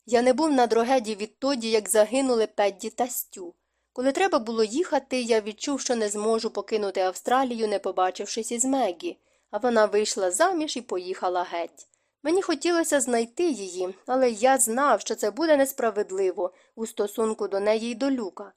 Я не був на дрогеді відтоді, як загинули Педді та Стю. Коли треба було їхати, я відчув, що не зможу покинути Австралію, не побачившись із Мегі, а вона вийшла заміж і поїхала геть. Мені хотілося знайти її, але я знав, що це буде несправедливо у стосунку до неї й до люка.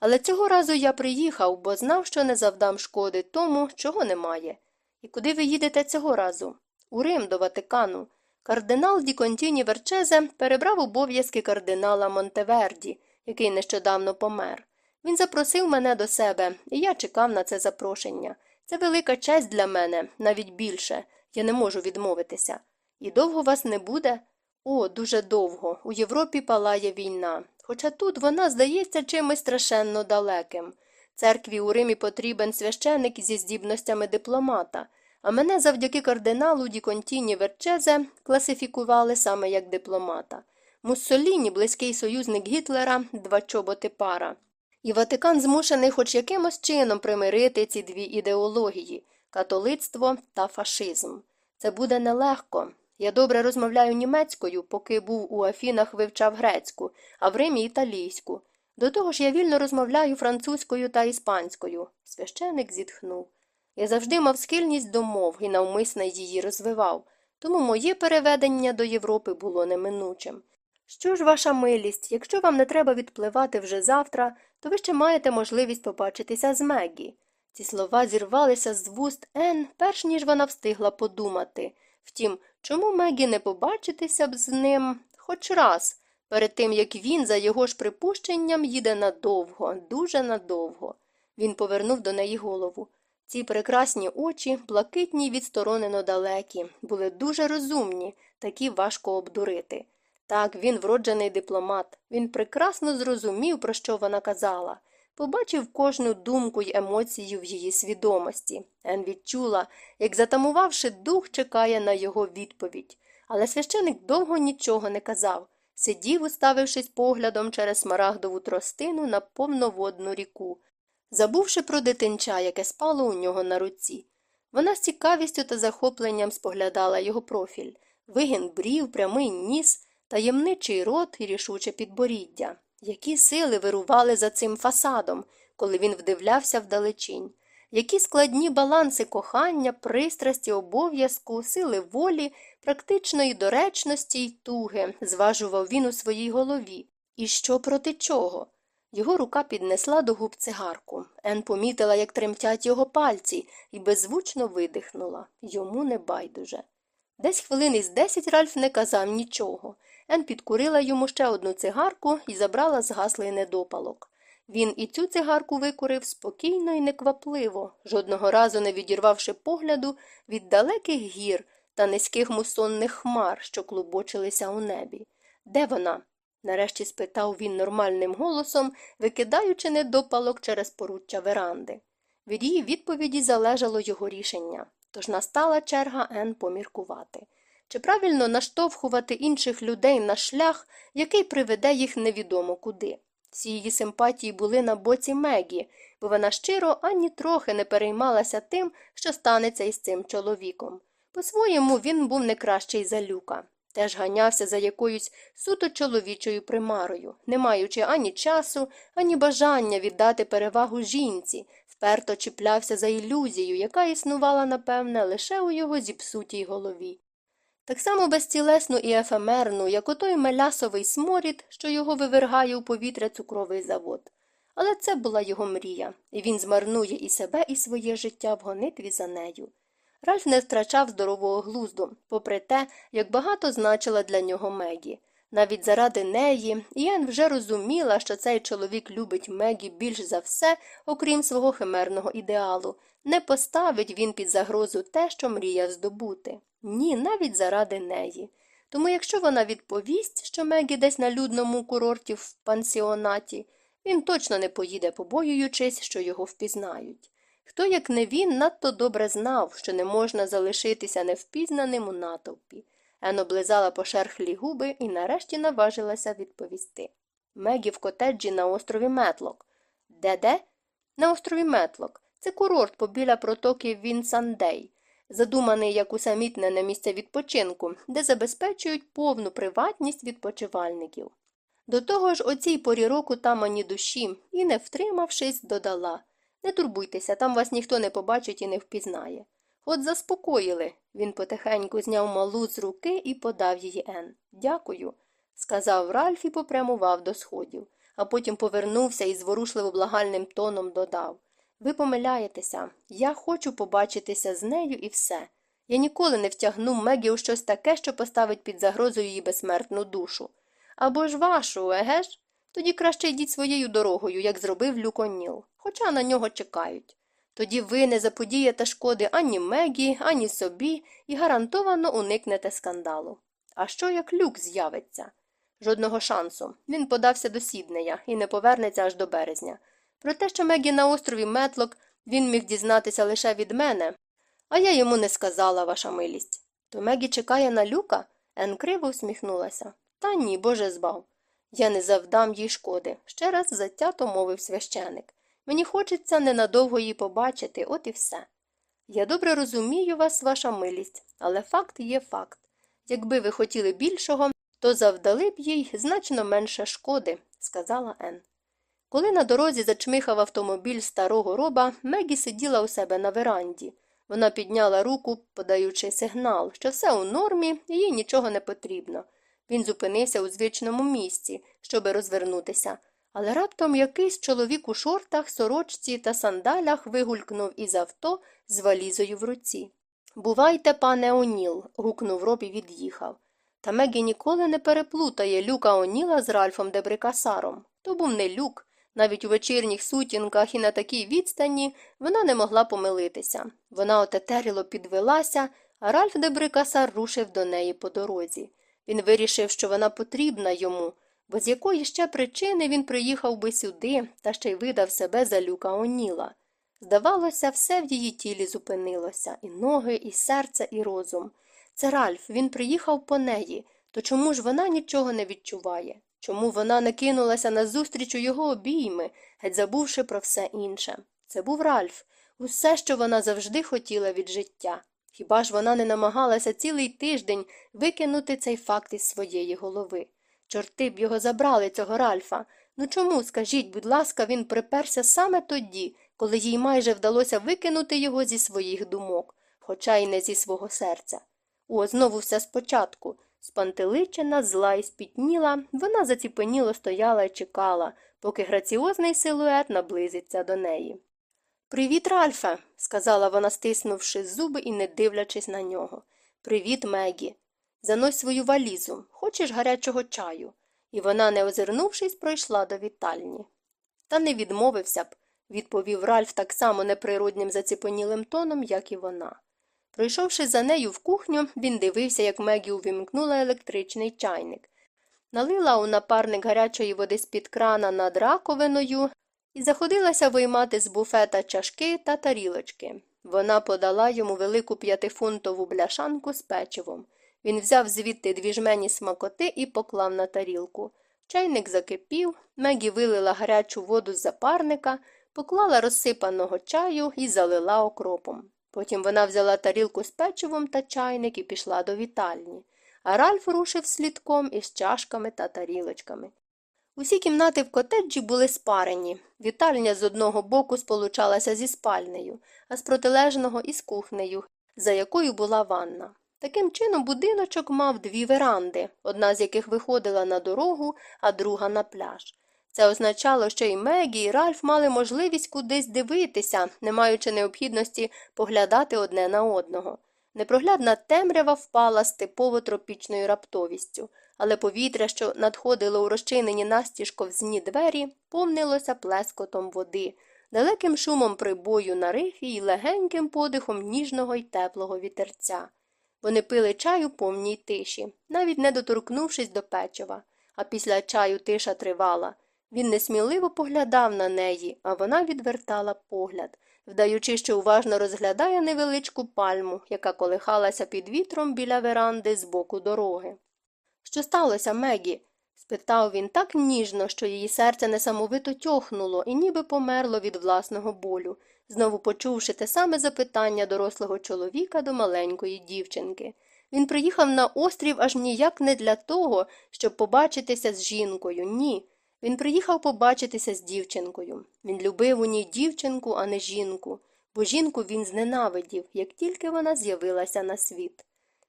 Але цього разу я приїхав, бо знав, що не завдам шкоди тому, чого немає. І куди ви їдете цього разу? У Рим до Ватикану. Кардинал Ді Контіні Верчезе перебрав обов'язки кардинала Монтеверді, який нещодавно помер. Він запросив мене до себе, і я чекав на це запрошення. Це велика честь для мене, навіть більше. Я не можу відмовитися. І довго вас не буде? О, дуже довго. У Європі палає війна. Хоча тут вона здається чимось страшенно далеким. Церкві у Римі потрібен священик зі здібностями дипломата, а мене завдяки кардиналу Ді Контіні Верчезе класифікували саме як дипломата. Муссоліні, близький союзник Гітлера, два чоботи пара. І Ватикан змушений хоч якимось чином примирити ці дві ідеології католицтво та фашизм. Це буде нелегко. Я добре розмовляю німецькою, поки був у Афінах вивчав грецьку, а в Римі італійську. До того ж я вільно розмовляю французькою та іспанською. Священик зітхнув. Я завжди мав схильність до мов і навмисно її розвивав, тому моє переведення до Європи було неминучим. Що ж, ваша милість, якщо вам не треба відпливати вже завтра, то ви ще маєте можливість побачитися з Мегі. Ці слова зірвалися з вуст Ен, перш ніж вона встигла подумати. Втім, чому Мегі не побачитися б з ним хоч раз, перед тим як він, за його ж припущенням, їде надовго, дуже надовго. Він повернув до неї голову. Ці прекрасні очі, блакитні й відсторонено далекі, були дуже розумні, такі важко обдурити. Так, він вроджений дипломат, він прекрасно зрозумів, про що вона казала, побачив кожну думку й емоцію в її свідомості. Ен відчула, як, затамувавши дух, чекає на його відповідь. Але священик довго нічого не казав, сидів, уставившись поглядом через смарагдову тростину на повноводну ріку, забувши про дитинча, яке спало у нього на руці. Вона з цікавістю та захопленням споглядала його профіль, вигін брів, прямий ніс, таємничий рот і рішуче підборіддя. Які сили вирували за цим фасадом, коли він вдивлявся вдалечінь, які складні баланси кохання, пристрасті, обов'язку, сили волі, практичної доречності й туги зважував він у своїй голові. І що проти чого? Його рука піднесла до губ цигарку. Ен помітила, як тремтять його пальці, і беззвучно видихнула. Йому не байдуже. Десь хвилин із десять Ральф не казав нічого. Ен підкурила йому ще одну цигарку і забрала згаслий недопалок. Він і цю цигарку викурив спокійно і неквапливо, жодного разу не відірвавши погляду від далеких гір та низьких мусонних хмар, що клубочилися у небі. Де вона? нарешті спитав він нормальним голосом, викидаючи недопалок через поруччя веранди. Від її відповіді залежало його рішення, тож настала черга Ен поміркувати. Чи правильно наштовхувати інших людей на шлях, який приведе їх невідомо куди? Всі її симпатії були на боці Мегі, бо вона щиро ані трохи не переймалася тим, що станеться із цим чоловіком. По-своєму він був не кращий за люка. Теж ганявся за якоюсь суто чоловічою примарою, не маючи ані часу, ані бажання віддати перевагу жінці, вперто чіплявся за ілюзію, яка існувала, напевне, лише у його зіпсутій голові. Так само безцілесну і ефемерну, як отой мелясовий сморід, що його вивергає у повітря цукровий завод. Але це була його мрія, і він змарнує і себе, і своє життя в гонитві за нею. Ральф не втрачав здорового глузду, попри те, як багато значила для нього Мегі. Навіть заради неї Іен вже розуміла, що цей чоловік любить Мегі більш за все, окрім свого химерного ідеалу. Не поставить він під загрозу те, що мріяв здобути. Ні, навіть заради неї. Тому якщо вона відповість, що Мегі десь на людному курорті в пансіонаті, він точно не поїде, побоюючись, що його впізнають. Хто, як не він, надто добре знав, що не можна залишитися невпізнаним у натовпі. Ен облизала пошерхлі губи і нарешті наважилася відповісти. Мегі в котеджі на острові Метлок. Де де? На острові Метлок. Це курорт побіля протоки Вінсандей, задуманий як усамітнене місце відпочинку, де забезпечують повну приватність відпочивальників. До того ж, о цій порі року там ані душі, і, не втримавшись, додала Не турбуйтеся, там вас ніхто не побачить і не впізнає. От заспокоїли. Він потихеньку зняв малу з руки і подав її Ен. Дякую, сказав Ральф і попрямував до сходів, а потім повернувся і зворушливо благальним тоном додав Ви помиляєтеся, я хочу побачитися з нею і все. Я ніколи не втягну Мегі у щось таке, що поставить під загрозу її безсмертну душу. Або ж вашу, еге ж? Тоді краще йдіть своєю дорогою, як зробив Люконіл, хоча на нього чекають. Тоді ви не заподієте шкоди ані Мегі, ані собі і гарантовано уникнете скандалу. А що як люк з'явиться? Жодного шансу. Він подався до Сіднея і не повернеться аж до березня. Про те, що Мегі на острові Метлок він міг дізнатися лише від мене, а я йому не сказала, ваша милість. То Мегі чекає на люка? Ен криво всміхнулася. Та ні, боже збав. Я не завдам їй шкоди, ще раз затято мовив священик. Мені хочеться ненадовго її побачити, от і все. Я добре розумію вас, ваша милість, але факт є факт. Якби ви хотіли більшого, то завдали б їй значно менше шкоди, сказала Ен. Коли на дорозі зачмихав автомобіль старого роба, Мегі сиділа у себе на веранді. Вона підняла руку, подаючи сигнал, що все у нормі, їй нічого не потрібно. Він зупинився у звичному місці, щоби розвернутися, але раптом якийсь чоловік у шортах, сорочці та сандалях вигулькнув із авто з валізою в руці. Бувайте, пане Оніл. гукнув роб і від'їхав. Та Мегі ніколи не переплутає люка Оніла з Ральфом Дебрикасаром. То був не люк. Навіть у вечірніх сутінках і на такій відстані вона не могла помилитися. Вона отетеріло підвелася, а Ральф Дебрикасар рушив до неї по дорозі. Він вирішив, що вона потрібна йому, бо з якої ще причини він приїхав би сюди та ще й видав себе за люка Оніла. Здавалося, все в її тілі зупинилося і ноги, і серце, і розум. Це Ральф, він приїхав по неї, то чому ж вона нічого не відчуває? Чому вона не кинулася назустріч у його обійми, геть забувши про все інше? Це був Ральф, усе, що вона завжди хотіла від життя. Хіба ж вона не намагалася цілий тиждень викинути цей факт із своєї голови? Чорти б його забрали, цього Ральфа. Ну чому, скажіть, будь ласка, він приперся саме тоді, коли їй майже вдалося викинути його зі своїх думок, хоча й не зі свого серця. О, знову все спочатку. Спантеличена, зла і спітніла, вона заціпеніло стояла і чекала, поки граціозний силует наблизиться до неї. Привіт, Ральфе, сказала вона, стиснувши зуби і не дивлячись на нього. Привіт, Мегі. Занось свою валізу. Хочеш гарячого чаю? І вона, не озирнувшись, пройшла до вітальні. Та не відмовився б, відповів Ральф так само неприроднім заціпенілим тоном, як і вона. Пройшовши за нею в кухню, він дивився, як Мегі увімкнула електричний чайник. Налила у напарник гарячої води з-під крана над раковиною і заходилася виймати з буфета чашки та тарілочки. Вона подала йому велику п'ятифунтову бляшанку з печивом. Він взяв звідти дві жмені смакоти і поклав на тарілку. Чайник закипів, Мегі вилила гарячу воду з запарника, поклала розсипаного чаю і залила окропом. Потім вона взяла тарілку з печивом та чайник і пішла до вітальні, а Ральф рушив слідком із чашками та тарілочками. Усі кімнати в котеджі були спарені. Вітальня з одного боку сполучалася зі спальнею, а з протилежного із кухнею, за якою була ванна. Таким чином будиночок мав дві веранди, одна з яких виходила на дорогу, а друга на пляж. Це означало, що і Мегі, і Ральф мали можливість кудись дивитися, не маючи необхідності поглядати одне на одного. Непроглядна темрява впала з типово тропічною раптовістю, але повітря, що надходило у розчинені настіж ковзні двері, повнилося плескотом води, далеким шумом прибою на рифі і легеньким подихом ніжного й теплого вітерця. Вони пили чай у повній тиші, навіть не доторкнувшись до печива, а після чаю тиша тривала. Він несміливо поглядав на неї, а вона відвертала погляд, вдаючи, що уважно розглядає невеличку пальму, яка колихалася під вітром біля веранди з боку дороги. Що сталося, Мегі? спитав він так ніжно, що її серце несамовито тьохнуло і ніби померло від власного болю, знову почувши те саме запитання дорослого чоловіка до маленької дівчинки. Він приїхав на острів аж ніяк не для того, щоб побачитися з жінкою, ні. Він приїхав побачитися з дівчинкою. Він любив у ній дівчинку, а не жінку, бо жінку він зненавидів, як тільки вона з'явилася на світ.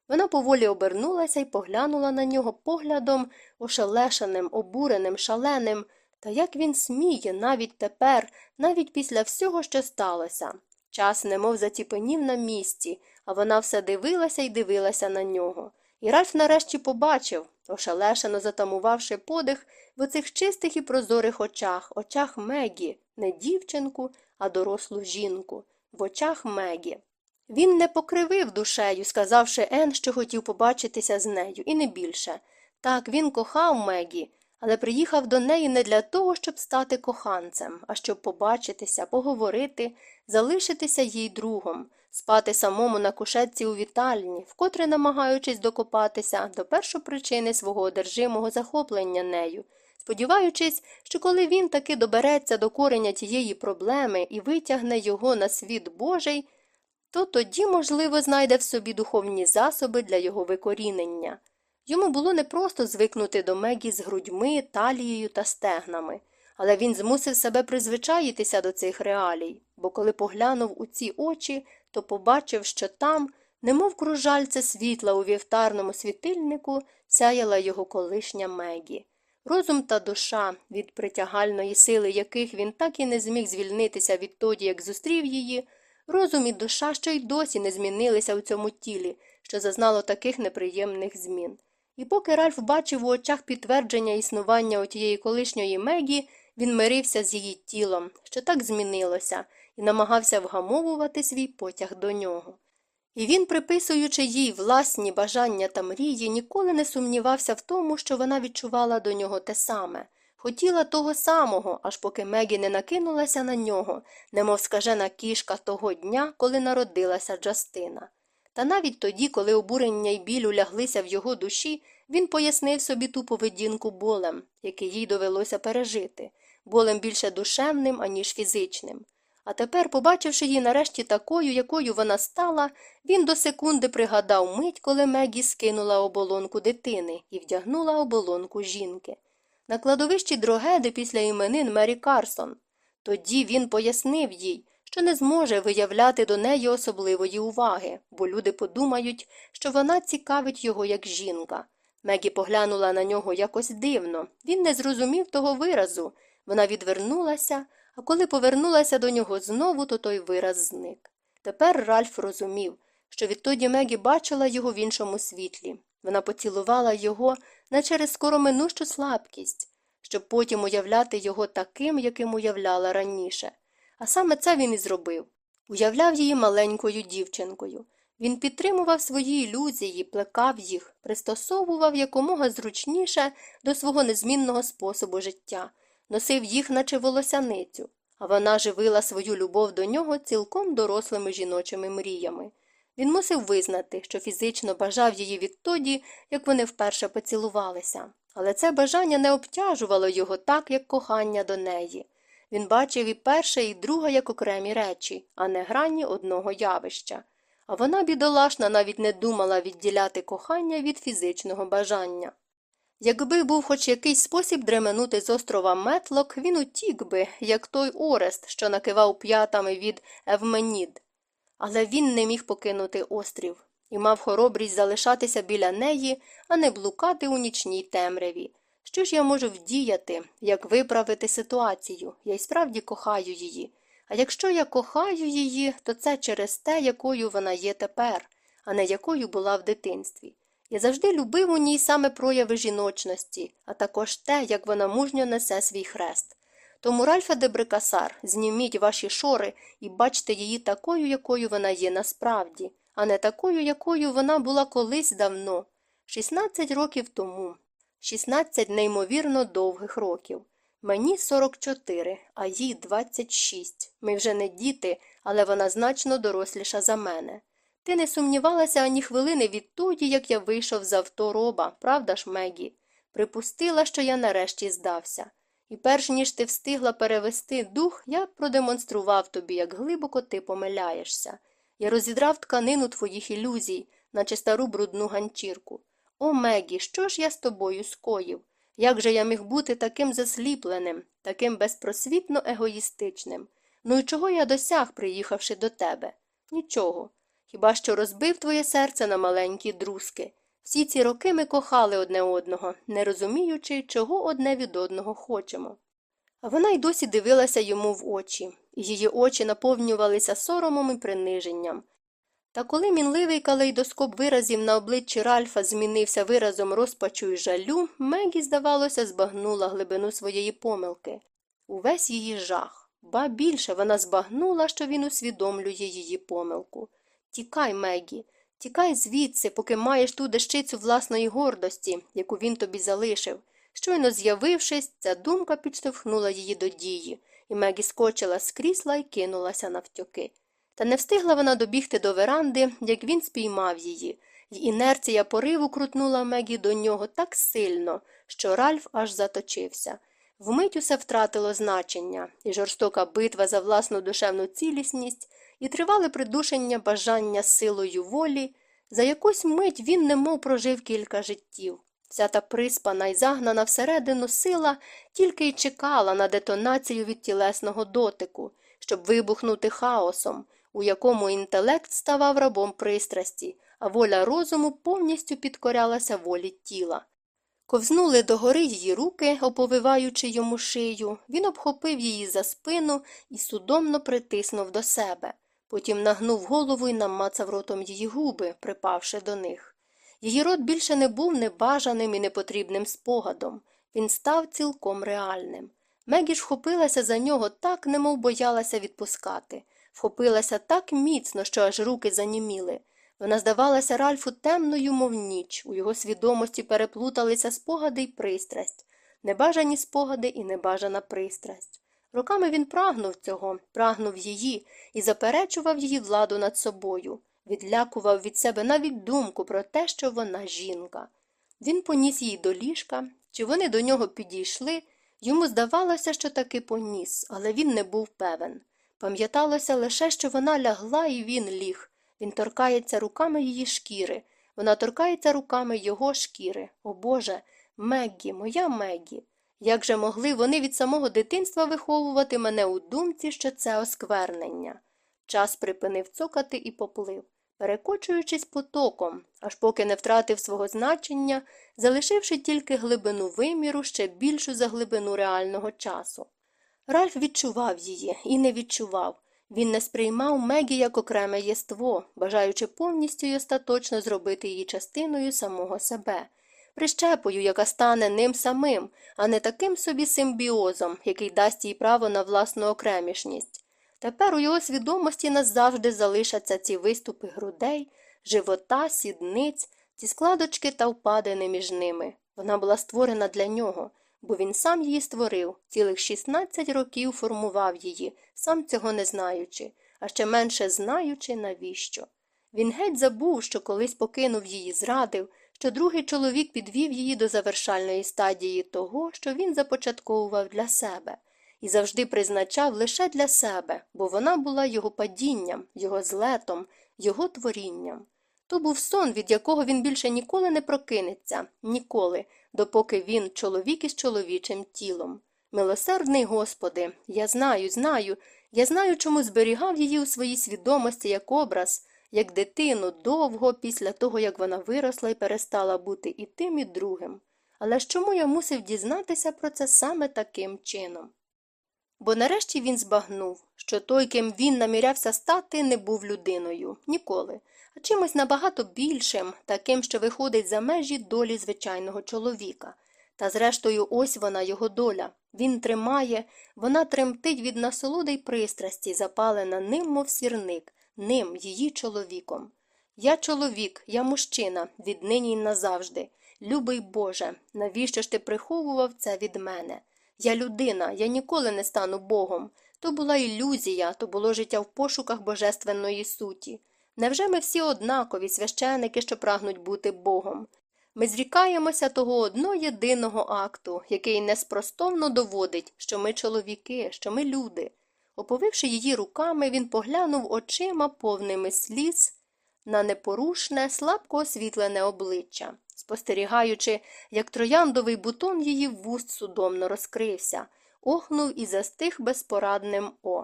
Вона поволі обернулася і поглянула на нього поглядом ошелешеним, обуреним, шаленим, та як він сміє навіть тепер, навіть після всього, що сталося. Час немов заціпенів на місці, а вона все дивилася і дивилася на нього. І Ральф нарешті побачив, ошелешено затамувавши подих в оцих чистих і прозорих очах, очах Мегі, не дівчинку, а дорослу жінку, в очах Мегі. Він не покривив душею, сказавши Ен, що хотів побачитися з нею, і не більше. Так, він кохав Мегі, але приїхав до неї не для того, щоб стати коханцем, а щоб побачитися, поговорити, залишитися їй другом, спати самому на кушетці у вітальні, вкотре намагаючись докопатися до першопричини свого одержимого захоплення нею, сподіваючись, що коли він таки добереться до кореня тієї проблеми і витягне його на світ Божий, то тоді, можливо, знайде в собі духовні засоби для його викорінення. Йому було непросто звикнути до Мегі з грудьми, талією та стегнами, але він змусив себе призвичаїтися до цих реалій, бо коли поглянув у ці очі, то побачив, що там, немов кружальце світла у вівтарному світильнику, сяяла його колишня Мегі. Розум та душа, від притягальної сили яких він так і не зміг звільнитися відтоді, як зустрів її, розум і душа, що й досі не змінилися у цьому тілі, що зазнало таких неприємних змін. І поки Ральф бачив у очах підтвердження існування отієї колишньої Мегі, він мирився з її тілом, що так змінилося, і намагався вгамовувати свій потяг до нього. І він, приписуючи їй власні бажання та мрії, ніколи не сумнівався в тому, що вона відчувала до нього те саме, хотіла того самого, аж поки Мегі не накинулася на нього, немов скажена кішка того дня, коли народилася Джастина. Та навіть тоді, коли обурення й біль уляглися в його душі, він пояснив собі ту поведінку болем, який їй довелося пережити, болем більше душевним, аніж фізичним. А тепер, побачивши її нарешті такою, якою вона стала, він до секунди пригадав мить, коли Мегі скинула оболонку дитини і вдягнула оболонку жінки. На кладовищі Дрогеди після іменин Мері Карсон. Тоді він пояснив їй, що не зможе виявляти до неї особливої уваги, бо люди подумають, що вона цікавить його як жінка. Мегі поглянула на нього якось дивно. Він не зрозумів того виразу. Вона відвернулася, а коли повернулася до нього знову, то той вираз зник. Тепер Ральф розумів, що відтоді Мегі бачила його в іншому світлі. Вона поцілувала його не через скороминущу слабкість, щоб потім уявляти його таким, яким уявляла раніше. А саме це він і зробив. Уявляв її маленькою дівчинкою. Він підтримував свої ілюзії, плекав їх, пристосовував якомога зручніше до свого незмінного способу життя, носив їх, наче волосяницю, а вона живила свою любов до нього цілком дорослими жіночими мріями. Він мусив визнати, що фізично бажав її відтоді, як вони вперше поцілувалися, але це бажання не обтяжувало його так, як кохання до неї. Він бачив і перше, і друге як окремі речі, а не грані одного явища. А вона, бідолашна, навіть не думала відділяти кохання від фізичного бажання. Якби був хоч якийсь спосіб дременути з острова Метлок, він утік би, як той Орест, що накивав п'ятами від Евменід. Але він не міг покинути острів і мав хоробрість залишатися біля неї, а не блукати у нічній темряві. Що ж я можу вдіяти, як виправити ситуацію? Я й справді кохаю її. А якщо я кохаю її, то це через те, якою вона є тепер, а не якою була в дитинстві. Я завжди любив у ній саме прояви жіночності, а також те, як вона мужньо несе свій хрест. Тому, Ральфа де Брикасар, зніміть ваші шори і бачте її такою, якою вона є насправді, а не такою, якою вона була колись давно, 16 років тому, 16 неймовірно довгих років. Мені 44, а їй 26. Ми вже не діти, але вона значно доросліша за мене. Ти не сумнівалася ані хвилини відтоді, як я вийшов з авто роба, правда ж, Мегі? Припустила, що я нарешті здався. І перш ніж ти встигла перевести дух, я продемонстрував тобі, як глибоко ти помиляєшся. Я розідрав тканину твоїх ілюзій, наче стару брудну ганчірку. О, Мегі, що ж я з тобою скоїв? Як же я міг бути таким засліпленим, таким безпросвітно егоїстичним? Ну і чого я досяг, приїхавши до тебе? Нічого. Хіба що розбив твоє серце на маленькі друзки. Всі ці роки ми кохали одне одного, не розуміючи, чого одне від одного хочемо. Вона й досі дивилася йому в очі, її очі наповнювалися соромом і приниженням. Та коли мінливий калейдоскоп виразів на обличчі Ральфа змінився виразом розпачу й жалю, Мегі, здавалося, збагнула глибину своєї помилки. Увесь її жах, ба більше вона збагнула, що він усвідомлює її помилку. Тікай, Мегі, тікай звідси, поки маєш ту дещицю власної гордості, яку він тобі залишив. Щойно з'явившись, ця думка підштовхнула її до дії, і Мегі скочила з крісла і кинулася навтьоки. Та не встигла вона добігти до веранди, як він спіймав її, й інерція пориву крутнула Мегі до нього так сильно, що Ральф аж заточився. Вмить усе втратило значення, і жорстока битва за власну душевну цілісність, і тривале придушення бажання силою волі. За якусь мить він немов прожив кілька життів. Вся та приспана й загнана всередину сила тільки й чекала на детонацію від тілесного дотику, щоб вибухнути хаосом, у якому інтелект ставав рабом пристрасті, а воля розуму повністю підкорялася волі тіла. Ковзнули догори її руки, оповиваючи йому шию, він обхопив її за спину і судомно притиснув до себе. Потім нагнув голову і намацав ротом її губи, припавши до них. Її рот більше не був небажаним і непотрібним спогадом. Він став цілком реальним. Мегі ж вхопилася за нього так, немов боялася відпускати, вхопилася так міцно, що аж руки заніміли. Вона здавалася Ральфу темною, мов ніч, у його свідомості переплуталися спогади й пристрасть, небажані спогади і небажана пристрасть. Роками він прагнув цього, прагнув її і заперечував її владу над собою, відлякував від себе навіть думку про те, що вона жінка. Він поніс її до ліжка, чи вони до нього підійшли. Йому здавалося, що таки поніс, але він не був певен. Пам'яталося лише, що вона лягла і він ліг. Він торкається руками її шкіри, вона торкається руками його шкіри. О Боже, Меггі, моя Меггі. Як же могли вони від самого дитинства виховувати мене у думці, що це осквернення? Час припинив цокати і поплив, перекочуючись потоком, аж поки не втратив свого значення, залишивши тільки глибину виміру ще більшу за глибину реального часу. Ральф відчував її і не відчував. Він не сприймав Мегі як окреме єство, бажаючи повністю й остаточно зробити її частиною самого себе, прищепою, яка стане ним самим, а не таким собі симбіозом, який дасть їй право на власну окремішність. Тепер у його свідомості назавжди залишаться ці виступи грудей, живота, сідниць, ці складочки та впадини між ними. Вона була створена для нього, бо він сам її створив, цілих 16 років формував її, сам цього не знаючи, а ще менше знаючи, навіщо. Він геть забув, що колись покинув її, зрадив, що другий чоловік підвів її до завершальної стадії того, що він започатковував для себе, і завжди призначав лише для себе, бо вона була його падінням, його злетом, його творінням. То був сон, від якого він більше ніколи не прокинеться, ніколи, допоки він чоловік із чоловічим тілом. Милосердний Господи, я знаю, знаю, я знаю, чому зберігав її у своїй свідомості як образ, як дитину довго після того, як вона виросла і перестала бути і тим, і другим. Але чому я мусив дізнатися про це саме таким чином? Бо нарешті він збагнув, що той, ким він намірявся стати, не був людиною ніколи, а чимось набагато більшим, таким, що виходить за межі долі звичайного чоловіка. Та зрештою, ось вона його доля. Він тримає, вона тремтить від насолоди й пристрасті, запалена ним, мов сірник, ним, її чоловіком. Я чоловік, я мужчина, віднині й назавжди. Любий Боже, навіщо ж ти приховував це від мене? Я людина, я ніколи не стану Богом. То була ілюзія, то було життя в пошуках божественної суті. Невже ми всі однакові священики, що прагнуть бути Богом? Ми зрікаємося того одного єдиного акту, який неспростовно доводить, що ми чоловіки, що ми люди. Оповивши її руками, він поглянув очима повними сліз на непорушне, слабко освітлене обличчя, спостерігаючи, як трояндовий бутон її вуст судомно розкрився, охнув і застиг безпорадним о,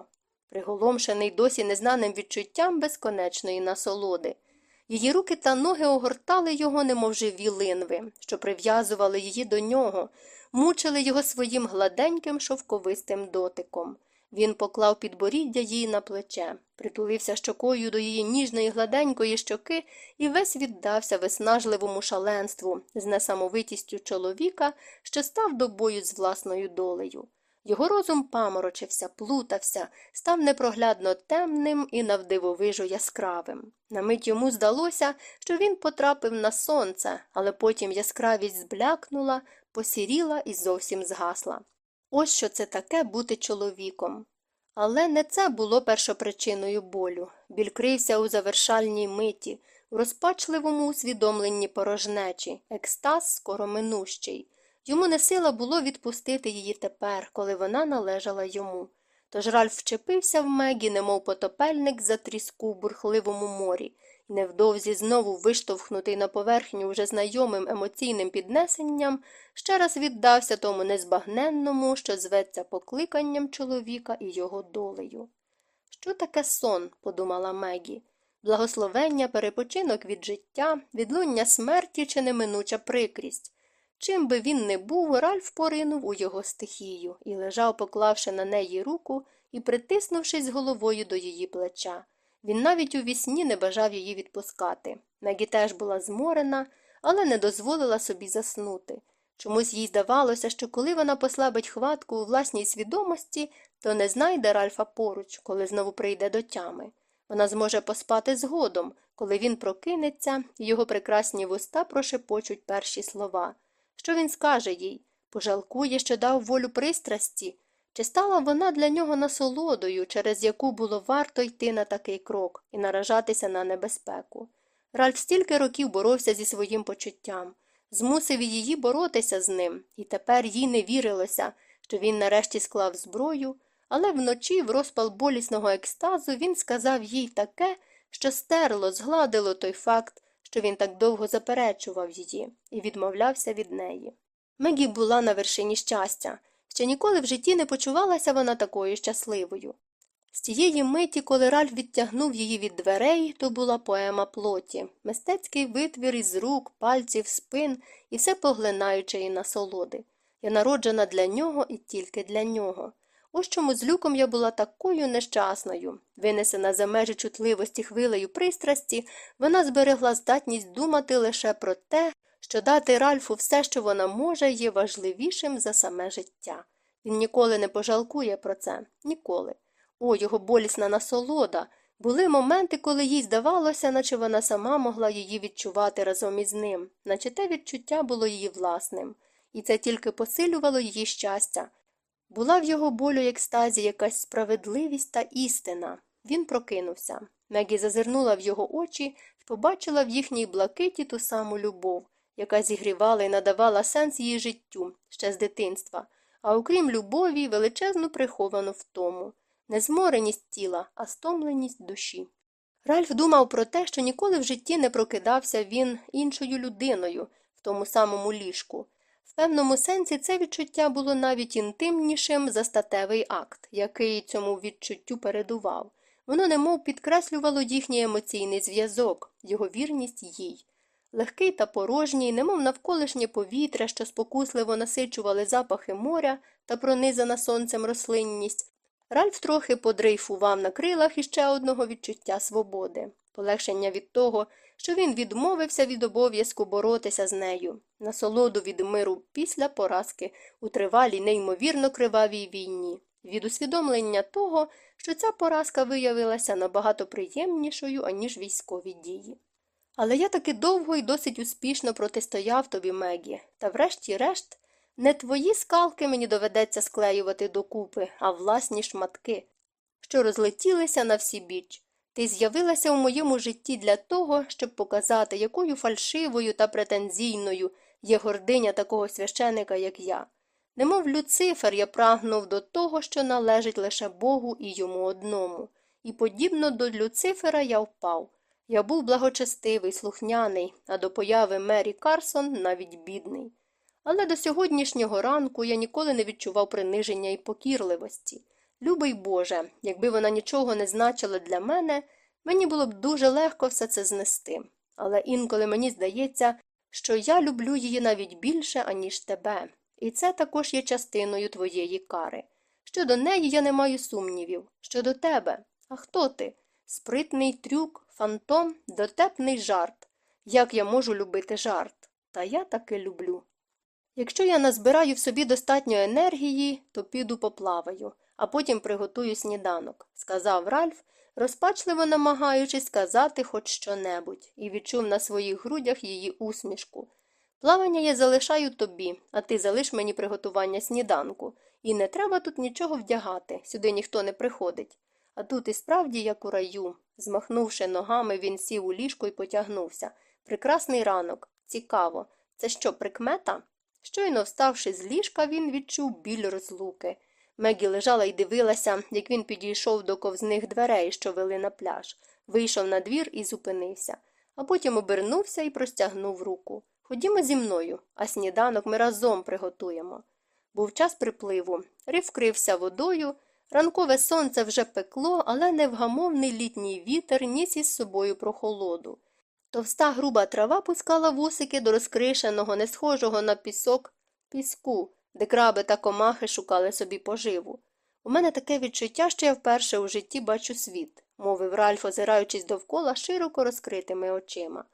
приголомшений досі незнаним відчуттям безконечної насолоди. Її руки та ноги огортали його, немов живі линви, що прив'язували її до нього, мучили його своїм гладеньким шовковистим дотиком. Він поклав підборіддя їй на плече, притулився щокою до її ніжної гладенької щоки і весь віддався виснажливому шаленству з несамовитістю чоловіка, що став до бою з власною долею. Його розум паморочився, плутався, став непроглядно темним і навдивовижу яскравим. На мить йому здалося, що він потрапив на сонце, але потім яскравість зблякнула, посіріла і зовсім згасла. Ось що це таке бути чоловіком. Але не це було першопричиною болю. Біль крився у завершальній миті, у розпачливому усвідомленні порожнечі, екстаз скоро минущий. Йому не сила було відпустити її тепер, коли вона належала йому. Тож Ральф вчепився в Мегі, немов потопельник за тріску в бурхливому морі, і невдовзі знову виштовхнутий на поверхню вже знайомим емоційним піднесенням, ще раз віддався тому незбагненному, що зветься покликанням чоловіка і його долею. Що таке сон? подумала Мегі. Благословення, перепочинок від життя, відлуння смерті чи неминуча прикрість. Чим би він не був, Ральф поринув у його стихію і лежав, поклавши на неї руку і притиснувшись головою до її плеча. Він навіть у вісні не бажав її відпускати. Мегі теж була зморена, але не дозволила собі заснути. Чомусь їй здавалося, що коли вона послабить хватку у власній свідомості, то не знайде Ральфа поруч, коли знову прийде до тями. Вона зможе поспати згодом, коли він прокинеться, і його прекрасні вуста прошепочуть перші слова. Що він скаже їй? Пожалкує, що дав волю пристрасті? Чи стала вона для нього насолодою, через яку було варто йти на такий крок і наражатися на небезпеку? Ральф стільки років боровся зі своїм почуттям, змусив її боротися з ним, і тепер їй не вірилося, що він нарешті склав зброю, але вночі, в розпал болісного екстазу, він сказав їй таке, що стерло, згладило той факт, що він так довго заперечував її і відмовлявся від неї. Мегі була на вершині щастя. Ще ніколи в житті не почувалася вона такою щасливою. З тієї миті, коли Ральф відтягнув її від дверей, то була поема плоті, мистецький витвір із рук, пальців, спин і все поглинаючої насолоди. Я народжена для нього і тільки для нього. Ось чому з люком я була такою нещасною. Винесена за межі чутливості хвилею пристрасті, вона зберегла здатність думати лише про те, що дати Ральфу все, що вона може, є важливішим за саме життя. Він ніколи не пожалкує про це, ніколи. О, його болісна насолода. Були моменти, коли їй здавалося, наче вона сама могла її відчувати разом із ним, наче те відчуття було її власним, і це тільки посилювало її щастя. Була в його болю і екстазі якась справедливість та істина. Він прокинувся. Мегі зазирнула в його очі і побачила в їхній блакиті ту саму любов, яка зігрівала і надавала сенс її життю ще з дитинства, а окрім любові, величезну приховану втому не змореність тіла, а стомленість душі. Ральф думав про те, що ніколи в житті не прокидався він іншою людиною в тому самому ліжку. В певному сенсі це відчуття було навіть інтимнішим за статевий акт, який цьому відчуттю передував. Воно немов підкреслювало їхній емоційний зв'язок, його вірність їй. Легкий та порожній, немов навколишнє повітря, що спокусливо насичували запахи моря та пронизана сонцем рослинність, Ральф трохи подрейфував на крилах іще одного відчуття свободи, полегшення від того, що він відмовився від обов'язку боротися з нею, насолоду від миру після поразки у тривалій, неймовірно кривавій війні, від усвідомлення того, що ця поразка виявилася набагато приємнішою, аніж військові дії. Але я таки довго і досить успішно протистояв тобі, Мегі, та врешті-решт не твої скалки мені доведеться склеювати докупи, а власні шматки, що розлетілися на всі біч. Ти з'явилася у моєму житті для того, щоб показати, якою фальшивою та претензійною є гординя такого священика, як я. Немов Люцифер, я прагнув до того, що належить лише Богу і йому одному, і подібно до Люцифера я впав. Я був благочестивий, слухняний, а до появи Мері Карсон навіть бідний. Але до сьогоднішнього ранку я ніколи не відчував приниження і покірливості. Любий Боже, якби вона нічого не значила для мене, мені було б дуже легко все це знести. Але інколи мені здається, що я люблю її навіть більше, аніж тебе, і це також є частиною твоєї кари. Щодо неї я не маю сумнівів. Щодо тебе. А хто ти? Спритний трюк, фантом, дотепний жарт. Як я можу любити жарт? Та я таки люблю. Якщо я назбираю в собі достатньо енергії, то піду поплаваю, а потім приготую сніданок, сказав Ральф, розпачливо намагаючись сказати хоч що-небудь, і відчув на своїх грудях її усмішку. Плавання я залишаю тобі, а ти залиш мені приготування сніданку, і не треба тут нічого вдягати, сюди ніхто не приходить. А тут і справді, як у раю. Змахнувши ногами, він сів у ліжко і потягнувся. Прекрасний ранок. Цікаво. Це що, прикмета? Щойно вставши з ліжка, він відчув біль розлуки. Мегі лежала і дивилася, як він підійшов до ковзних дверей, що вели на пляж, вийшов на двір і зупинився, а потім обернувся і простягнув руку. Ходімо зі мною, а сніданок ми разом приготуємо. Був час припливу. Рів вкрився водою. Ранкове сонце вже пекло, але невгамовний літній вітер ніс із собою прохолоду. Товста груба трава пускала вусики до розкришеного, не схожого на пісок піску, де краби та комахи шукали собі поживу. У мене таке відчуття, що я вперше у житті бачу світ, мовив Ральф, озираючись довкола широко розкритими очима.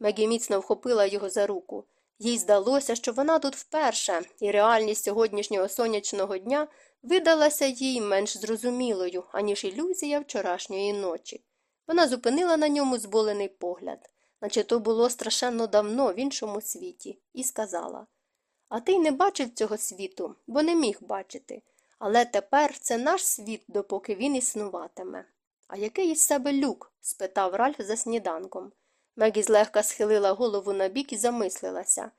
Мегі міцно вхопила його за руку. Їй здалося, що вона тут вперше, і реальність сьогоднішнього сонячного дня видалася їй менш зрозумілою, аніж ілюзія вчорашньої ночі. Вона зупинила на ньому зболений погляд наче то було страшенно давно в іншому світі, і сказала А ти й не бачив цього світу, бо не міг бачити. Але тепер це наш світ, допоки він існуватиме. А який із себе люк? спитав Ральф за сніданком. Мегі злегка схилила голову на бік і замислилася.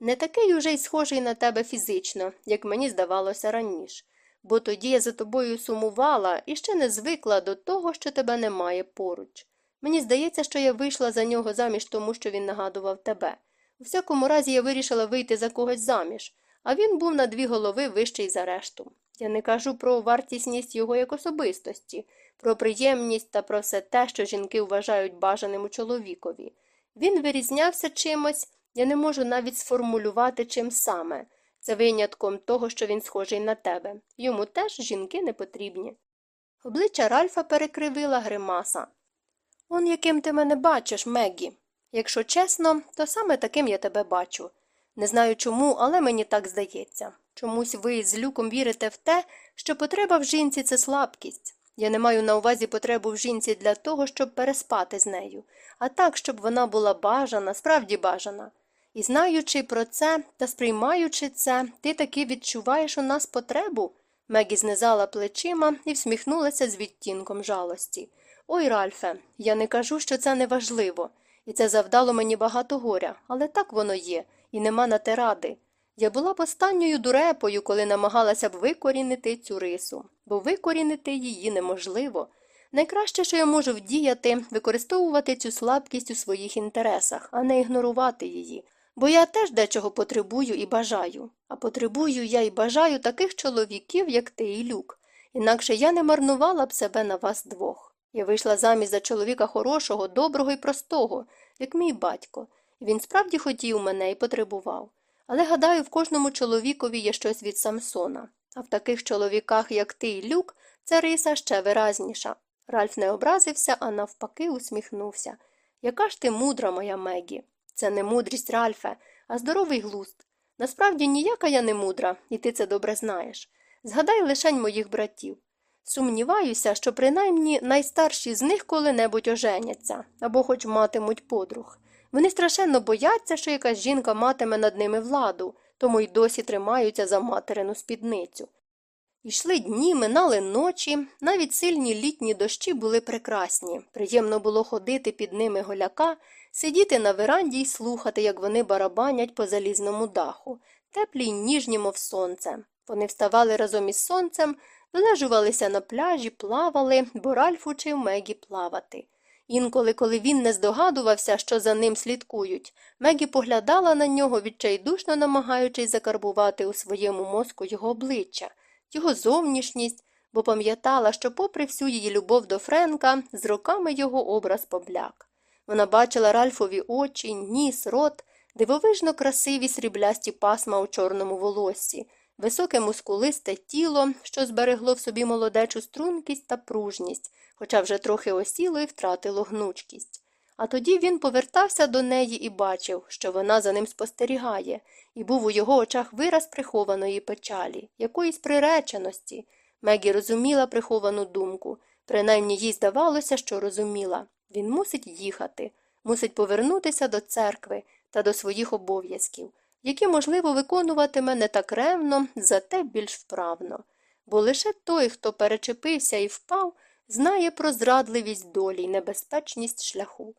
Не такий уже й схожий на тебе фізично, як мені здавалося раніше, бо тоді я за тобою сумувала і ще не звикла до того, що тебе немає поруч. Мені здається, що я вийшла за нього заміж тому, що він нагадував тебе. У всякому разі, я вирішила вийти за когось заміж, а він був на дві голови вищий за решту. Я не кажу про вартісність його як особистості, про приємність та про все те, що жінки вважають бажаним у чоловікові. Він вирізнявся чимось, я не можу навіть сформулювати чим саме. Це винятком того, що він схожий на тебе. Йому теж жінки не потрібні. Обличчя Ральфа перекривила гримаса. Он яким ти мене бачиш, Меггі. Якщо чесно, то саме таким я тебе бачу. Не знаю чому, але мені так здається. Чомусь ви з люком вірите в те, що потреба в жінці це слабкість. Я не маю на увазі потребу в жінці для того, щоб переспати з нею, а так, щоб вона була бажана, справді бажана. І знаючи про це та сприймаючи це, ти таки відчуваєш у нас потребу. Мегі знизала плечима і всміхнулася з відтінком жалості. Ой, Ральфе, я не кажу, що це не важливо, і це завдало мені багато горя, але так воно є, і нема на те ради. Я була б останньою дурепою, коли намагалася б викорінити цю рису, бо викорінити її неможливо. Найкраще, що я можу вдіяти, використовувати цю слабкість у своїх інтересах, а не ігнорувати її. Бо я теж дечого потребую і бажаю. А потребую я і бажаю таких чоловіків, як ти і люк. Інакше я не марнувала б себе на вас двох. Я вийшла замість за чоловіка хорошого, доброго і простого, як мій батько. Він справді хотів мене і потребував. Але, гадаю, в кожному чоловікові є щось від Самсона. А в таких чоловіках, як ти і люк, ця риса ще виразніша. Ральф не образився, а навпаки усміхнувся. Яка ж ти мудра, моя Мегі. Це не мудрість, Ральфе, а здоровий глузд. Насправді ніяка я не мудра, і ти це добре знаєш. Згадай лишень моїх братів. Сумніваюся, що принаймні найстарші з них коли-небудь оженяться або хоч матимуть подруг. Вони страшенно бояться, що якась жінка матиме над ними владу, тому й досі тримаються за материну спідницю. Йшли дні, минали ночі, навіть сильні літні дощі були прекрасні. Приємно було ходити під ними голяка, сидіти на веранді й слухати, як вони барабанять по залізному даху, теплі й ніжні, мов сонце. Вони вставали разом із сонцем, вилежувалися на пляжі, плавали, бо Ральф учив Мегі плавати. Інколи, коли він не здогадувався, що за ним слідкують, Мегі поглядала на нього, відчайдушно намагаючись закарбувати у своєму мозку його обличчя, його зовнішність, бо пам'ятала, що, попри всю її любов до Френка, з роками його образ побляк. Вона бачила Ральфові очі, ніс, рот, дивовижно красиві сріблясті пасма у чорному волоссі, високе мускулисте тіло, що зберегло в собі молодечу стрункість та пружність, хоча вже трохи осіло і втратило гнучкість. А тоді він повертався до неї і бачив, що вона за ним спостерігає, і був у його очах вираз прихованої печалі, якоїсь приреченості. Мегі розуміла приховану думку, принаймні їй здавалося, що розуміла. Він мусить їхати, мусить повернутися до церкви та до своїх обов'язків, які, можливо, виконуватиме не так ревно, зате більш вправно. Бо лише той, хто перечепився і впав, знає про зрадливість долі й небезпечність шляху.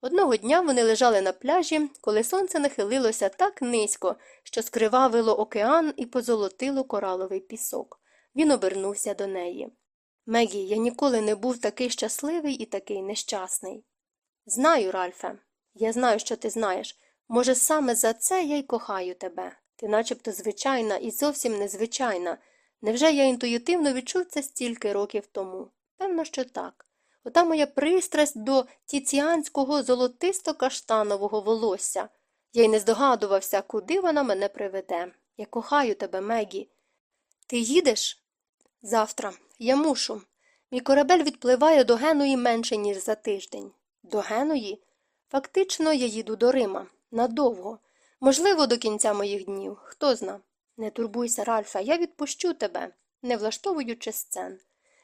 Одного дня вони лежали на пляжі, коли сонце нахилилося так низько, що скривавило океан і позолотило кораловий пісок. Він обернувся до неї. Мегі, я ніколи не був такий щасливий і такий нещасний. Знаю, Ральфе, я знаю, що ти знаєш. Може, саме за це я й кохаю тебе. Ти начебто звичайна і зовсім незвичайна. Невже я інтуїтивно відчув це стільки років тому? Певно, що так. Ота моя пристрасть до тіціанського золотисто-каштанового волосся. Я й не здогадувався, куди вона мене приведе. Я кохаю тебе, Мегі. Ти їдеш? Завтра. Я мушу. Мій корабель відпливає до Геної менше, ніж за тиждень. До Геної? Фактично, я їду до Рима. Надовго. Можливо, до кінця моїх днів. Хто зна. Не турбуйся, Ральфа, я відпущу тебе, не влаштовуючи сцен.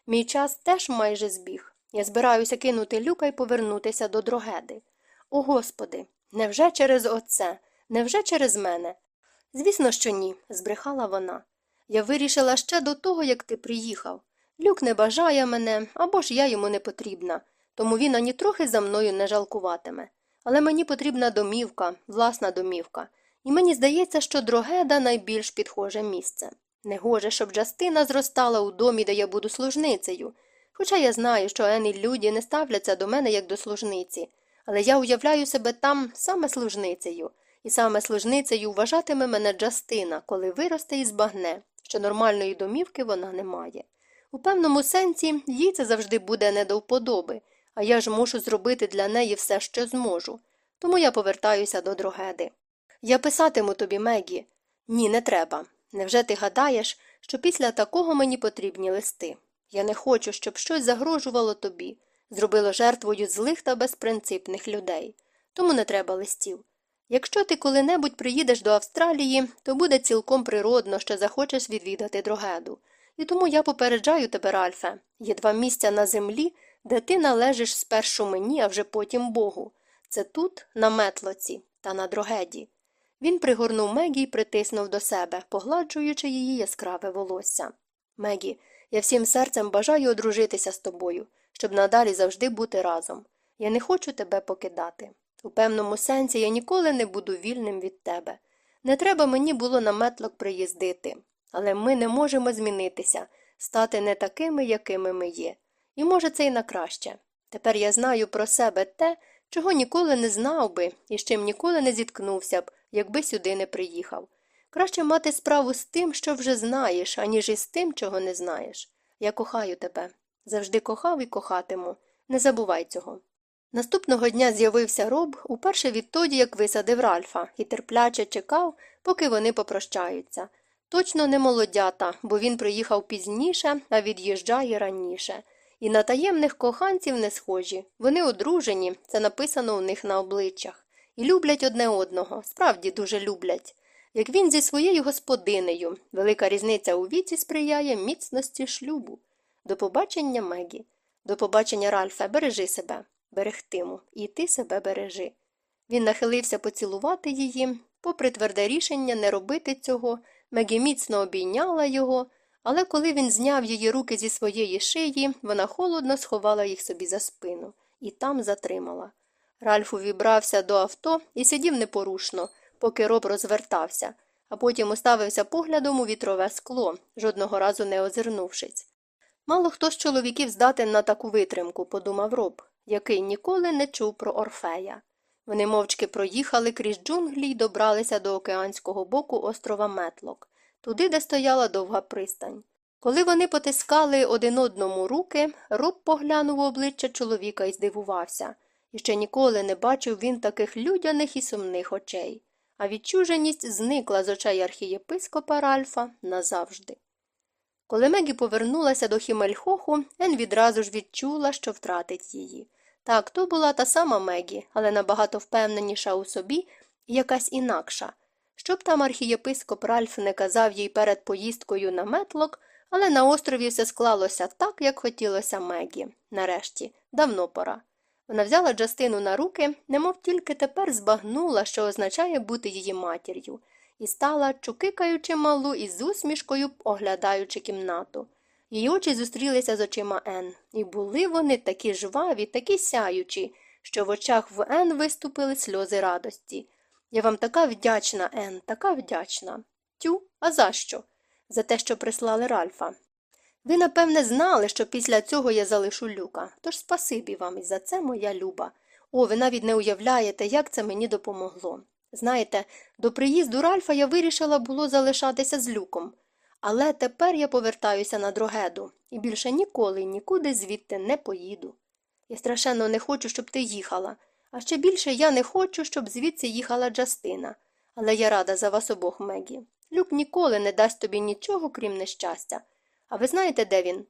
Мій час теж майже збіг. Я збираюся кинути люка і повернутися до дрогеди. О, Господи, невже через оце? Невже через мене? Звісно, що ні, збрехала вона. Я вирішила ще до того, як ти приїхав. Люк не бажає мене, або ж я йому не потрібна, тому він ані трохи за мною не жалкуватиме. Але мені потрібна домівка, власна домівка, і мені здається, що дрогеда найбільш підхоже місце. Негоже, щоб Джастина зростала у домі, де я буду служницею. Хоча я знаю, що Ен люди не ставляться до мене як до служниці, але я уявляю себе там саме служницею, і саме служницею вважатиме мене Джастина, коли виросте і збагне, що нормальної домівки вона не має. У певному сенсі їй це завжди буде не до вподоби, а я ж мушу зробити для неї все, що зможу. Тому я повертаюся до дрогеди. Я писатиму тобі, Мегі. Ні, не треба. Невже ти гадаєш, що після такого мені потрібні листи? Я не хочу, щоб щось загрожувало тобі, зробило жертвою злих та безпринципних людей. Тому не треба листів. Якщо ти коли-небудь приїдеш до Австралії, то буде цілком природно, що захочеш відвідати Дрогеду. І тому я попереджаю тебе, Ральфе, є два місця на землі, де ти належиш спершу мені, а вже потім Богу. Це тут, на метлоці та на дрогеді. Він пригорнув Мегі і притиснув до себе, погладжуючи її яскраве волосся. Мегі, я всім серцем бажаю одружитися з тобою, щоб надалі завжди бути разом. Я не хочу тебе покидати. У певному сенсі я ніколи не буду вільним від тебе. Не треба мені було на метлок приїздити, але ми не можемо змінитися, стати не такими, якими ми є. І може це й на краще. Тепер я знаю про себе те, чого ніколи не знав би і з чим ніколи не зіткнувся б, якби сюди не приїхав. Краще мати справу з тим, що вже знаєш, аніж із тим, чого не знаєш. Я кохаю тебе. Завжди кохав і кохатиму. Не забувай цього. Наступного дня з'явився роб уперше відтоді, як висадив Ральфа, і терпляче чекав, поки вони попрощаються. Точно не молодята, бо він приїхав пізніше, а від'їжджає раніше. І на таємних коханців не схожі. Вони одружені, це написано у них на обличчях. І люблять одне одного, справді дуже люблять. Як він зі своєю господинею, велика різниця у віці сприяє міцності шлюбу. До побачення, Мегі. До побачення, Ральфе, бережи себе, берегтиму, і ти себе бережи. Він нахилився поцілувати її, попри тверде рішення не робити цього, Мегі міцно обійняла його, але коли він зняв її руки зі своєї шиї, вона холодно сховала їх собі за спину і там затримала. Ральф увібрався до авто і сидів непорушно, поки роб розвертався, а потім уставився поглядом у вітрове скло, жодного разу не озирнувшись. Мало хто з чоловіків здатен на таку витримку, подумав роб, який ніколи не чув про Орфея. Вони мовчки проїхали крізь джунглі й добралися до океанського боку острова Метлок, туди, де стояла довга пристань. Коли вони потискали один одному руки, роб поглянув у обличчя чоловіка і здивувався. І ще ніколи не бачив він таких людяних і сумних очей, а відчуженість зникла з очей архієпископа Ральфа назавжди. Коли Мегі повернулася до Хімельхоху, Ен відразу ж відчула, що втратить її. Так, то була та сама Мегі, але набагато впевненіша у собі і якась інакша. Щоб там архієпископ Ральф не казав їй перед поїздкою на метлок, але на острові все склалося так, як хотілося Мегі. Нарешті, давно пора. Вона взяла Джастину на руки, немов тільки тепер збагнула, що означає бути її матір'ю, і стала, чукикаючи малу і з усмішкою оглядаючи кімнату. Її очі зустрілися з очима Ен, і були вони такі жваві, такі сяючі, що в очах в Ен виступили сльози радості. Я вам така вдячна, Ен, така вдячна. Тю, а за що? За те, що прислали Ральфа. Ви, напевне, знали, що після цього я залишу люка, тож спасибі вам і за це моя люба. О, ви навіть не уявляєте, як це мені допомогло. Знаєте, до приїзду Ральфа я вирішила було залишатися з люком. Але тепер я повертаюся на дрогеду і більше ніколи нікуди звідти не поїду. Я страшенно не хочу, щоб ти їхала, а ще більше я не хочу, щоб звідси їхала Джастина. Але я рада за вас обох, Мегі. Люк ніколи не дасть тобі нічого, крім нещастя. А ви знаєте, де він?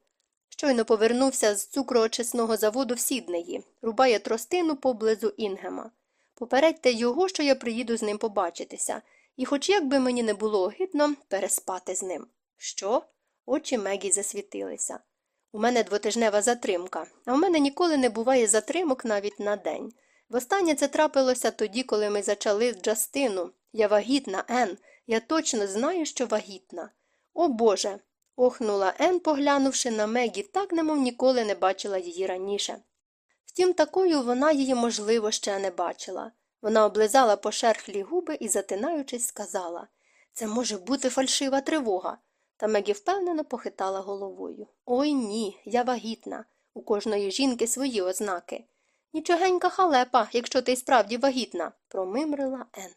Щойно повернувся з цукроочисного заводу в Сіднеї, рубає тростину поблизу Інгема. Попередьте його, що я приїду з ним побачитися, і хоч як би мені не було огидно, переспати з ним. Що? Очі Мегі засвітилися. У мене двотижнева затримка, а в мене ніколи не буває затримок навіть на день. Востаннє це трапилося тоді, коли ми зачали Джастину. Я вагітна, Ен, я точно знаю, що вагітна. О Боже. охнула Ен, поглянувши на Мегі, так, немов ніколи не бачила її раніше. Втім, такою вона її, можливо, ще не бачила. Вона облизала пошерхлі губи і, затинаючись, сказала Це може бути фальшива тривога. Та Мегі впевнено похитала головою. Ой ні, я вагітна. У кожної жінки свої ознаки. Нічогенька халепа, якщо ти справді вагітна, промимрила Ен.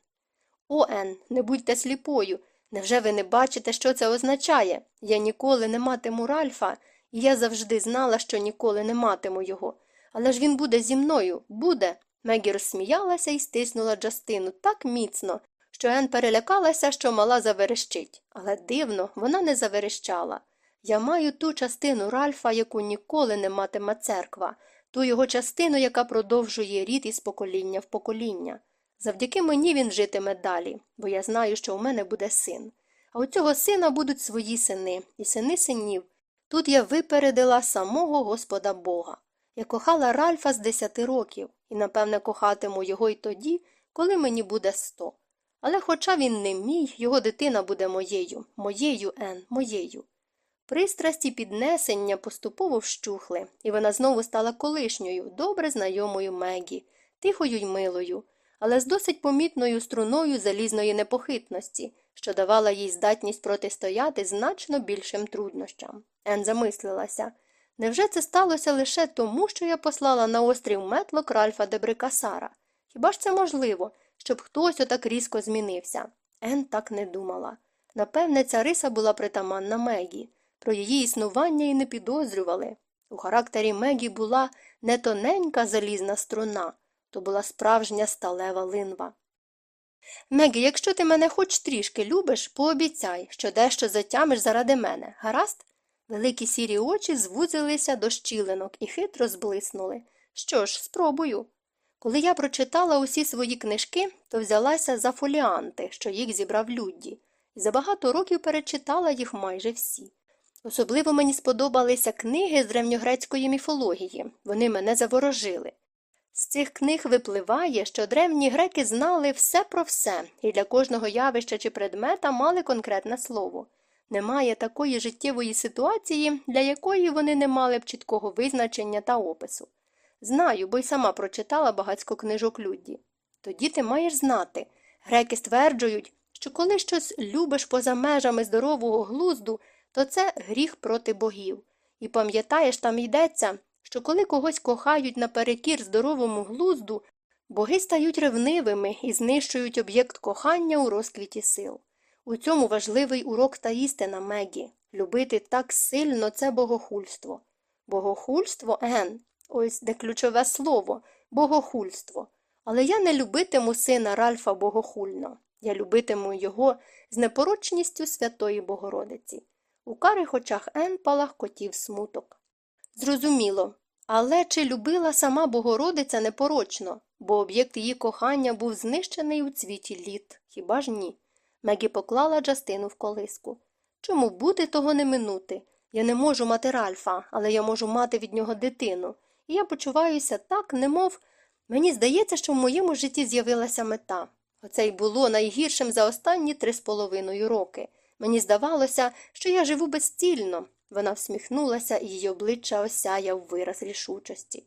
О, Ен, не будьте сліпою. Невже ви не бачите, що це означає? Я ніколи не матиму Ральфа, і я завжди знала, що ніколи не матиму його. Але ж він буде зі мною, буде. Мегі розсміялася і стиснула Джастину так міцно, що Ен перелякалася, що мала заверещить, але дивно, вона не заверещала. Я маю ту частину Ральфа, яку ніколи не матиме церква, ту його частину, яка продовжує рід із покоління в покоління. Завдяки мені він житиме далі, бо я знаю, що у мене буде син. А у цього сина будуть свої сини і сини синів. Тут я випередила самого Господа Бога. Я кохала Ральфа з десяти років і, напевне, кохатиму його й тоді, коли мені буде сто. Але хоча він не мій, його дитина буде моєю, моєю, Ен, моєю. Пристрасті піднесення поступово вщухли, і вона знову стала колишньою, добре знайомою Мегі, тихою й милою, але з досить помітною струною залізної непохитності, що давала їй здатність протистояти значно більшим труднощам. Ен замислилася. Невже це сталося лише тому, що я послала на острів метлок Ральфа Дебрикасара? Хіба ж це можливо, щоб хтось отак різко змінився? Ен так не думала. Напевне, ця риса була притаманна Мегі. Про її існування і не підозрювали. У характері Мегі була не тоненька залізна струна, то була справжня сталева линва. Мегі, якщо ти мене хоч трішки любиш, пообіцяй, що дещо затямиш заради мене, гаразд? Великі сірі очі звузилися до щілинок і хитро зблиснули. Що ж, спробую. Коли я прочитала усі свої книжки, то взялася за фоліанти, що їх зібрав Людді, і за багато років перечитала їх майже всі. Особливо мені сподобалися книги з древньогрецької міфології, вони мене заворожили. З цих книг випливає, що древні греки знали все про все і для кожного явища чи предмета мали конкретне слово. Немає такої життєвої ситуації, для якої вони не мали б чіткого визначення та опису. Знаю, бо й сама прочитала багацько книжок Людді. Тоді ти маєш знати. Греки стверджують, що коли щось любиш поза межами здорового глузду, то це гріх проти богів. І пам'ятаєш, там йдеться, що коли когось кохають наперекір здоровому глузду, боги стають ревнивими і знищують об'єкт кохання у розквіті сил. У цьому важливий урок та істина Мегі. Любити так сильно це богохульство. Богохульство, Ен, ось де ключове слово богохульство. Але я не любитиму сина Ральфа богохульно. Я любитиму його з непорочністю Святої Богородиці. У карих очах Ен палахкотів смуток. Зрозуміло. Але чи любила сама Богородиця непорочно, бо об'єкт її кохання був знищений у цвіті літ, хіба ж ні? Мегі поклала Джастину в колиску. Чому бути того не минути? Я не можу мати Ральфа, але я можу мати від нього дитину. І я почуваюся так, немов мені здається, що в моєму житті з'явилася мета. Оце й було найгіршим за останні три з половиною роки. Мені здавалося, що я живу безцільно. Вона всміхнулася, і її обличчя осяяв вираз рішучості.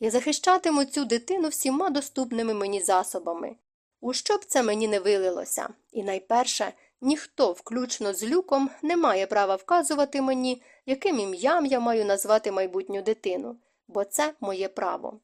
Я захищатиму цю дитину всіма доступними мені засобами. У що б це мені не вилилося, і найперше, ніхто, включно з люком, не має права вказувати мені, яким ім'ям я маю назвати майбутню дитину, бо це моє право.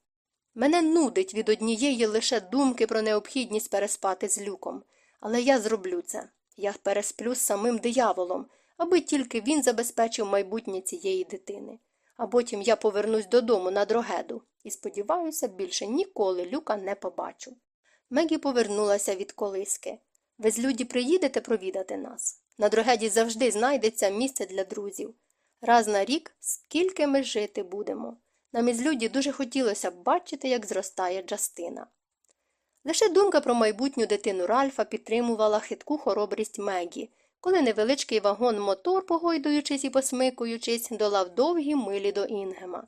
Мене нудить від однієї лише думки про необхідність переспати з люком, але я зроблю це. Я пересплю з самим дияволом, аби тільки він забезпечив майбутнє цієї дитини. А потім я повернусь додому на дрогеду і, сподіваюся, більше ніколи люка не побачу. Мегі повернулася від колиски. Ви з люді приїдете провідати нас. На дрогеді завжди знайдеться місце для друзів. Раз на рік, скільки ми жити будемо. Нам із люді дуже хотілося б бачити, як зростає Джастина. Лише думка про майбутню дитину Ральфа підтримувала хитку хоробрість Мегі, коли невеличкий вагон мотор, погойдуючись і посмикуючись, долав довгі милі до Інгема.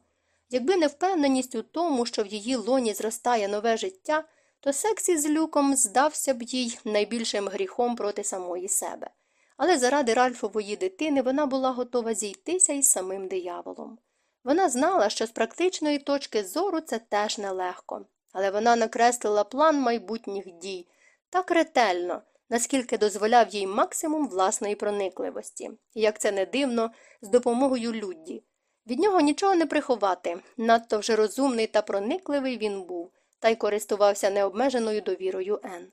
Якби не впевненість у тому, що в її лоні зростає нове життя, то секс із люком здався б їй найбільшим гріхом проти самої себе. Але заради Ральфової дитини вона була готова зійтися із самим дияволом. Вона знала, що з практичної точки зору це теж нелегко, але вона накреслила план майбутніх дій так ретельно, наскільки дозволяв їй максимум власної проникливості, і, як це не дивно, з допомогою Людді. Від нього нічого не приховати, надто вже розумний та проникливий він був, та й користувався необмеженою довірою Ен.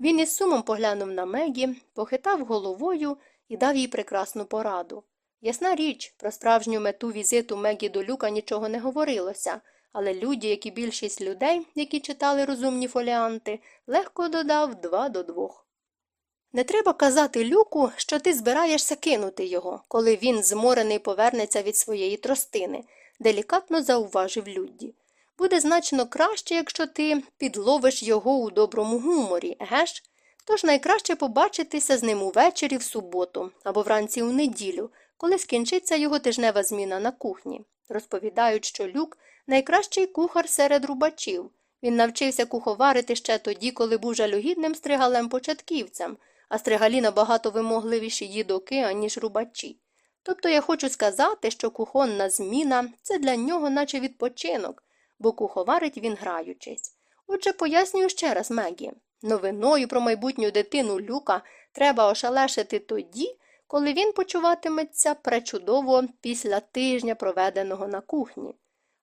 Він із сумом поглянув на Мегі, похитав головою і дав їй прекрасну пораду. Ясна річ, про справжню мету візиту Мегі до Люка нічого не говорилося, але люди, як і більшість людей, які читали розумні фоліанти, легко додав два до двох. Не треба казати люку, що ти збираєшся кинути його, коли він, зморений, повернеться від своєї тростини, делікатно зауважив Людді. Буде значно краще, якщо ти підловиш його у доброму гуморі, геш? Тож найкраще побачитися з ним увечері в суботу або вранці у неділю, коли скінчиться його тижнева зміна на кухні. Розповідають, що люк найкращий кухар серед рубачів. Він навчився куховарити ще тоді, коли був жалюгідним стригалем початківцем, а стригалі набагато вимогливіші їдоки, аніж рубачі. Тобто я хочу сказати, що кухонна зміна це для нього наче відпочинок, бо куховарить він граючись. Отже, пояснюю ще раз Мегі. Новиною про майбутню дитину Люка треба ошалешити тоді, коли він почуватиметься пречудово після тижня, проведеного на кухні.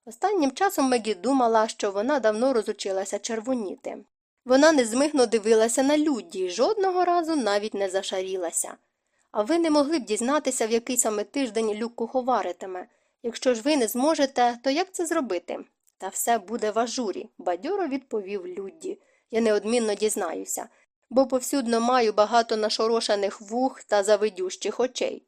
Останнім часом Мегі думала, що вона давно розучилася червоніти. Вона незмигно дивилася на Людді і жодного разу навіть не зашарілася. А ви не могли б дізнатися, в який саме тиждень Люк куховаритиме. Якщо ж ви не зможете, то як це зробити? Та все буде в ажурі, бадьоро відповів Людді. Я неодмінно дізнаюся, бо повсюдно маю багато нашорошених вух та завидющих очей.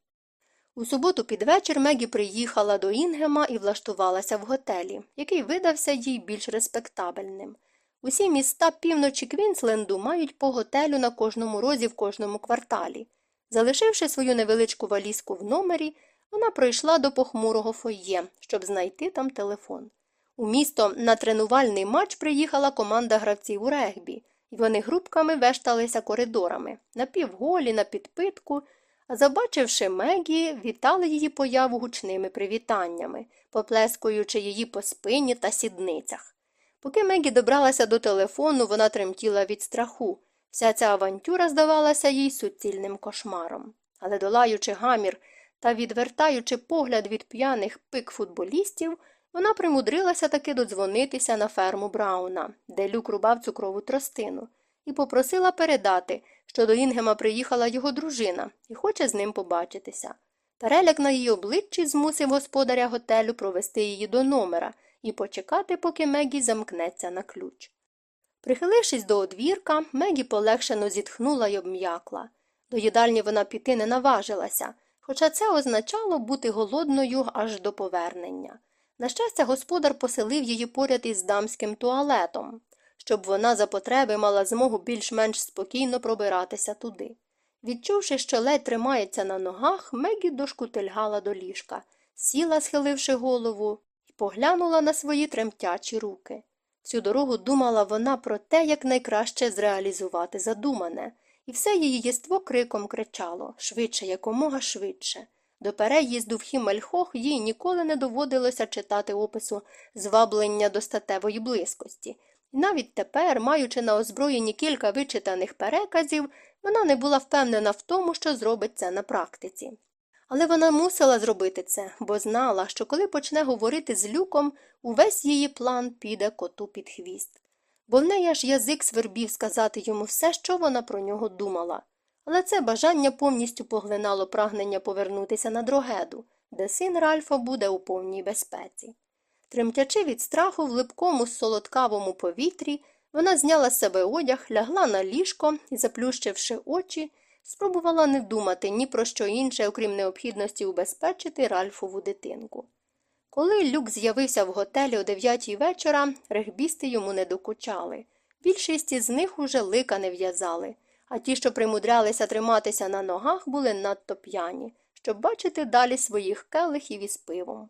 У суботу під вечір Мегі приїхала до Інгема і влаштувалася в готелі, який видався їй більш респектабельним. Усі міста півночі Квінсленду мають по готелю на кожному розі в кожному кварталі. Залишивши свою невеличку валізку в номері, вона пройшла до похмурого фойє, щоб знайти там телефон. У місто на тренувальний матч приїхала команда гравців у регбі, і вони групками вешталися коридорами, напівголі, на підпитку, а забачивши Мегі, вітали її появу гучними привітаннями, поплескуючи її по спині та сідницях. Поки Мегі добралася до телефону, вона тремтіла від страху. Вся ця авантюра здавалася їй суцільним кошмаром. Але долаючи гамір та відвертаючи погляд від п'яних пик футболістів, вона примудрилася таки додзвонитися на ферму Брауна, де люк рубав цукрову тростину, і попросила передати, що до Інгема приїхала його дружина і хоче з ним побачитися. Переляк на її обличчі змусив господаря готелю провести її до номера і почекати, поки Мегі замкнеться на ключ. Прихилившись до одвірка, Мегі полегшено зітхнула й обм'якла. До їдальні вона піти не наважилася, хоча це означало бути голодною аж до повернення. На щастя, господар поселив її поряд із дамським туалетом, щоб вона за потреби мала змогу більш-менш спокійно пробиратися туди. Відчувши, що ледь тримається на ногах, Мегі дошкутильгала до ліжка, сіла, схиливши голову, і поглянула на свої тремтячі руки. Всю дорогу думала вона про те, як найкраще зреалізувати задумане, і все її єство криком кричало швидше, якомога швидше. До переїзду в Хімельхох їй ніколи не доводилося читати опису зваблення до статевої близькості, і навіть тепер, маючи на озброєнні кілька вичитаних переказів, вона не була впевнена в тому, що зробить це на практиці. Але вона мусила зробити це, бо знала, що коли почне говорити з люком, увесь її план піде коту під хвіст. Бо в неї аж язик свербів сказати йому все, що вона про нього думала. Але це бажання повністю поглинало прагнення повернутися на дрогеду, де син Ральфа буде у повній безпеці. Тремтячи від страху в липкому солодкавому повітрі, вона зняла з себе одяг, лягла на ліжко і, заплющивши очі, спробувала не думати ні про що інше, окрім необхідності убезпечити Ральфову дитинку. Коли люк з'явився в готелі о дев'ятій вечора, регбісти йому не докучали. Більшість із них уже лика не в'язали, а ті, що примудрялися триматися на ногах, були надто п'яні, щоб бачити далі своїх келихів із пивом.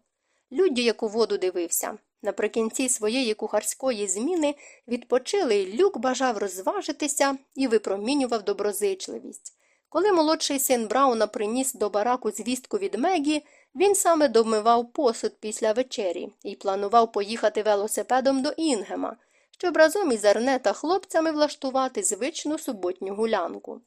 Людді, у воду дивився. Наприкінці своєї кухарської зміни відпочили, і люк бажав розважитися і випромінював доброзичливість. Коли молодший син Брауна приніс до бараку звістку від Мегі, він саме домивав посуд після вечері і планував поїхати велосипедом до Інгема, щоб разом із Арне та хлопцями влаштувати звичну суботню гулянку.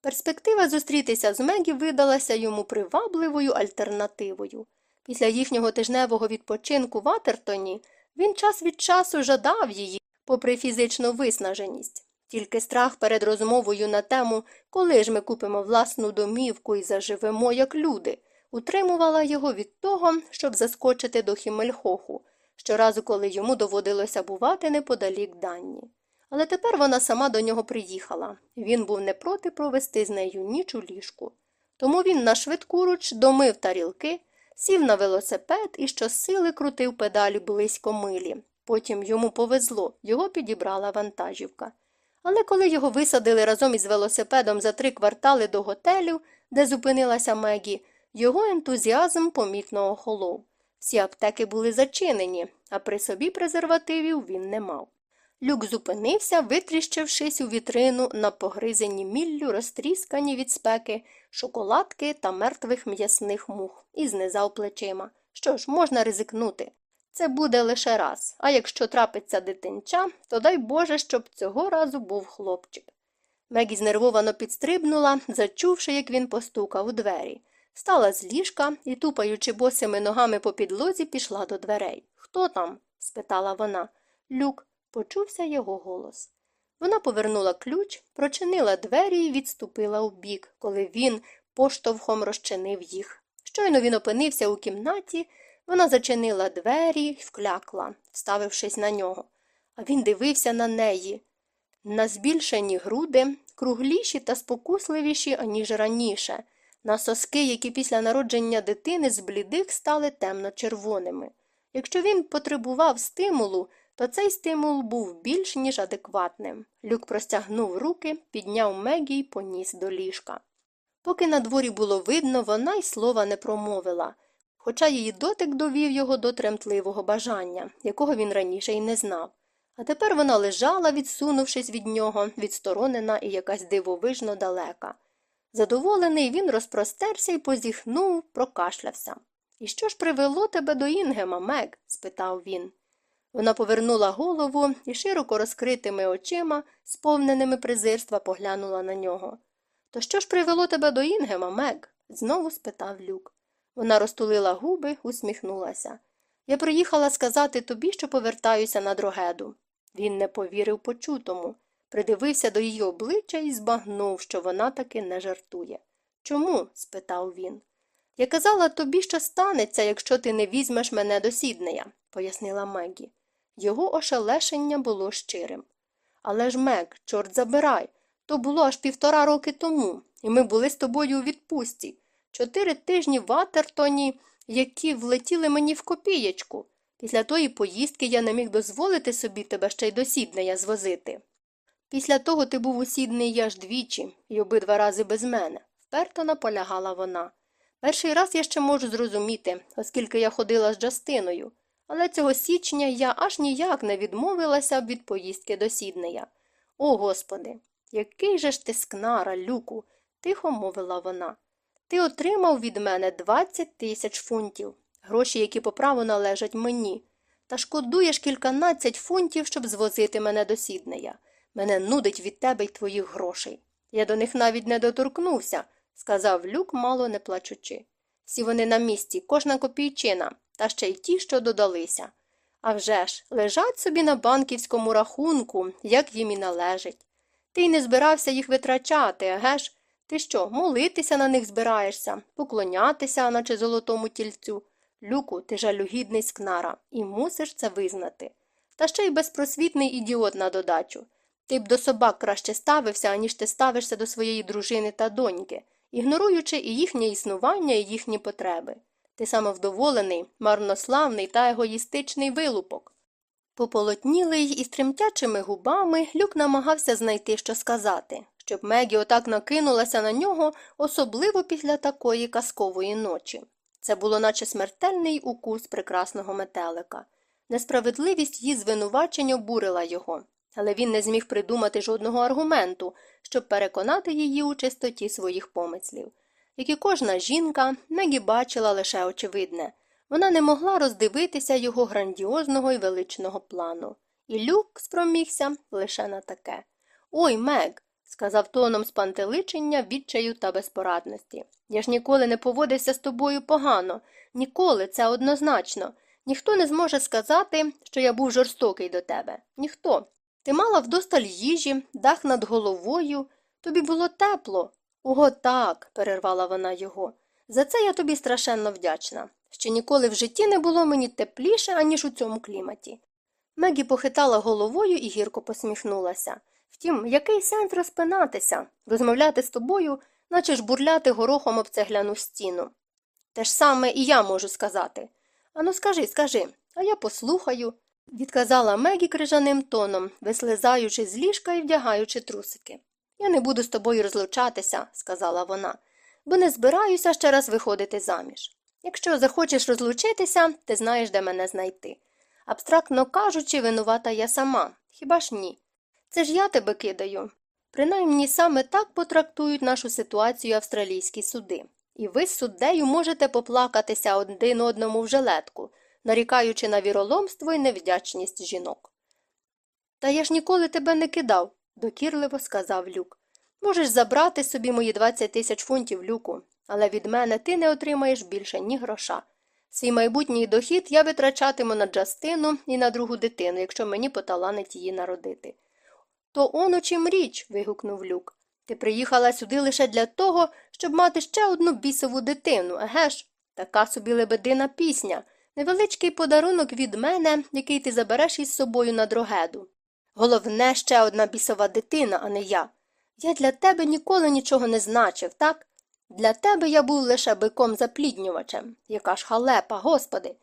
Перспектива зустрітися з Мегі видалася йому привабливою альтернативою. Після їхнього тижневого відпочинку в Атертоні він час від часу жадав її, попри фізичну виснаженість. Тільки страх перед розмовою на тему, коли ж ми купимо власну домівку і заживемо, як люди, утримувала його від того, щоб заскочити до Хімельхоху, щоразу, коли йому доводилося бувати неподалік дані. Але тепер вона сама до нього приїхала. Він був не проти провести з нею ніч у ліжку. Тому він на швидкуруч домив тарілки, сів на велосипед і щосили крутив педалі близько милі. Потім йому повезло, його підібрала вантажівка. Але коли його висадили разом із велосипедом за три квартали до готелю, де зупинилася Мегі, його ентузіазм помітно охолов. Всі аптеки були зачинені, а при собі презервативів він не мав. Люк зупинився, витріщившись у вітрину на погризені міллю, розтріскані від спеки, шоколадки та мертвих м'ясних мух, і знизав плечима. Що ж, можна ризикнути. Це буде лише раз, а якщо трапиться дитинча, то дай Боже, щоб цього разу був хлопчик. Мегі знервовано підстрибнула, зачувши, як він постукав у двері. Встала з ліжка і, тупаючи босими ногами по підлозі, пішла до дверей. Хто там? спитала вона. Люк, почувся його голос. Вона повернула ключ, прочинила двері і відступила вбік, коли він поштовхом розчинив їх. Щойно він опинився у кімнаті, вона зачинила двері й вклякла, вставившись на нього. А він дивився на неї. На збільшені груди, кругліші та спокусливіші, аніж раніше, на соски, які після народження дитини з блідих стали темно-червоними. Якщо він потребував стимулу, то цей стимул був більш ніж адекватним. Люк простягнув руки, підняв Мегі й поніс до ліжка. Поки на дворі було видно, вона й слова не промовила, хоча її дотик довів його до тремтливого бажання, якого він раніше й не знав. А тепер вона лежала, відсунувшись від нього, відсторонена і якась дивовижно далека. Задоволений, він розпростерся і позіхнув, прокашлявся. І що ж привело тебе до Інгема, Мег? спитав він. Вона повернула голову і широко розкритими очима, сповненими презирства, поглянула на нього. То що ж привело тебе до Інгема, Мег? знову спитав люк. Вона розтулила губи, усміхнулася. Я приїхала сказати тобі, що повертаюся на дрогеду. Він не повірив почутому, придивився до її обличчя і збагнув, що вона таки не жартує. Чому? спитав він. Я казала тобі, що станеться, якщо ти не візьмеш мене до Сіднея, пояснила Мегі. Його ошелешення було щирим. Але ж, Мег, чорт забирай, то було аж півтора роки тому, і ми були з тобою у відпустці. Чотири тижні в Атертоні, які влетіли мені в копієчку. Після тої поїздки я не міг дозволити собі тебе ще й до Сіднея звозити. Після того ти був у Сіднеї аж двічі, і обидва рази без мене, вперто наполягала вона. Перший раз я ще можу зрозуміти, оскільки я ходила з Джастиною, але цього січня я аж ніяк не відмовилася від поїздки до Сіднея. О, Господи, який же ж ти скнара, люку, тихо мовила вона. Ти отримав від мене 20 тисяч фунтів, гроші, які по праву належать мені, та шкодуєш кільканадцять фунтів, щоб звозити мене до Сіднея. Мене нудить від тебе й твоїх грошей. Я до них навіть не доторкнувся, сказав люк, мало не плачучи. Всі вони на місці, кожна копійчина, та ще й ті, що додалися. А вже ж, лежать собі на банківському рахунку, як їм і належить. Ти й не збирався їх витрачати, еге ж? Ти що, молитися на них збираєшся, поклонятися, наче золотому тільцю? Люку, ти жалюгідний скнара, і мусиш це визнати. Та ще й безпросвітний ідіот на додачу. Ти б до собак краще ставився, аніж ти ставишся до своєї дружини та доньки, ігноруючи і їхнє існування, і їхні потреби. Ти самовдоволений, марнославний та егоїстичний вилупок. Пополотнілий із тремтячими губами люк намагався знайти, що сказати, щоб Мегі отак накинулася на нього, особливо після такої казкової ночі. Це було наче смертельний укус прекрасного метелика. Несправедливість її звинувачень обурила його, але він не зміг придумати жодного аргументу, щоб переконати її у чистоті своїх помислів. Як і кожна жінка, Мегі бачила лише очевидне вона не могла роздивитися його грандіозного і величного плану. І люк спромігся лише на таке. Ой, Мег, сказав тоном спантеличення, відчаю та безпорадності. Я ж ніколи не поводився з тобою погано, ніколи, це однозначно. Ніхто не зможе сказати, що я був жорстокий до тебе. Ніхто. Ти мала вдосталь їжі, дах над головою, тобі було тепло. Ого, так, перервала вона його. За це я тобі страшенно вдячна. Ще ніколи в житті не було мені тепліше, аніж у цьому кліматі. Мегі похитала головою і гірко посміхнулася. Втім, який сенс розпинатися, розмовляти з тобою, наче ж бурляти горохом об цегляну стіну. Те ж саме і я можу сказати. Ану, скажи, скажи, а я послухаю, відказала Мегі крижаним тоном, вислизаючи з ліжка і вдягаючи трусики. Я не буду з тобою розлучатися, сказала вона, бо не збираюся ще раз виходити заміж. Якщо захочеш розлучитися, ти знаєш, де мене знайти. Абстрактно кажучи, винувата я сама, хіба ж ні? Це ж я тебе кидаю. Принаймні саме так потрактують нашу ситуацію австралійські суди. І ви з суддею можете поплакатися один одному в жилетку, нарікаючи на віроломство і невдячність жінок. Та я ж ніколи тебе не кидав, докірливо сказав люк. Можеш забрати собі мої 20 тисяч фунтів, люку, але від мене ти не отримаєш більше ні гроша. Свій майбутній дохід я витрачатиму на Джастину і на другу дитину, якщо мені поталанить її народити. То он у чим річ. вигукнув люк. Ти приїхала сюди лише для того, щоб мати ще одну бісову дитину, еге ж? Така собі лебедина пісня, невеличкий подарунок від мене, який ти забереш із собою на дрогеду. Головне ще одна бісова дитина, а не я. Я для тебе ніколи нічого не значив, так? Для тебе я був лише биком запліднювачем. Яка ж халепа, господи.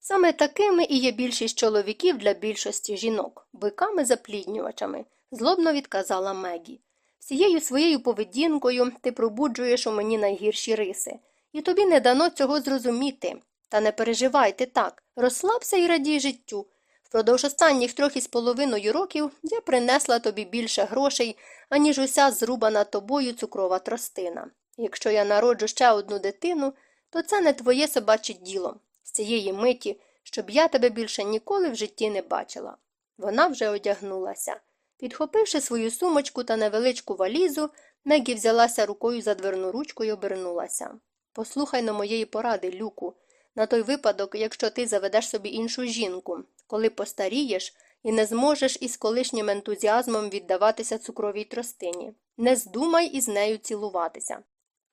Саме такими і є більшість чоловіків для більшості жінок, биками запліднювачами, злобно відказала Мегі. Всією своєю поведінкою ти пробуджуєш у мені найгірші риси, і тобі не дано цього зрозуміти. Та не переживай ти так, розслабся і радій життю. Впродовж останніх трьох із половиною років я принесла тобі більше грошей, аніж уся зрубана тобою цукрова тростина. Якщо я народжу ще одну дитину, то це не твоє собаче діло. З цієї миті, щоб я тебе більше ніколи в житті не бачила. Вона вже одягнулася. Підхопивши свою сумочку та невеличку валізу, Мегі взялася рукою за дверну ручку й обернулася. Послухай на моєї поради, Люку, на той випадок, якщо ти заведеш собі іншу жінку, коли постарієш і не зможеш із колишнім ентузіазмом віддаватися цукровій тростині. Не здумай із нею цілуватися.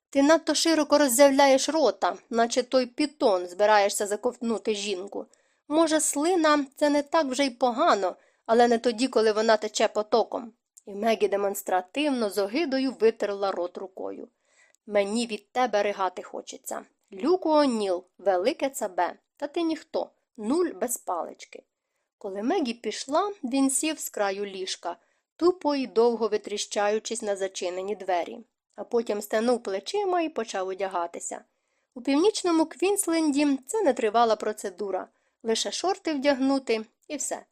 Ти надто широко роззявляєш рота, наче той пітон збираєшся заковтнути жінку. Може, слина це не так вже й погано, але не тоді, коли вона тече потоком. І Мегі демонстративно з огидою витерла рот рукою. Мені від тебе ригати хочеться. Люку Оніл, велике цабе, та ти ніхто, нуль без палички. Коли Мегі пішла, він сів з краю ліжка, тупо і довго витріщаючись на зачинені двері, а потім стенув плечима і почав одягатися. У північному Квінсленді це не тривала процедура, лише шорти вдягнути і все.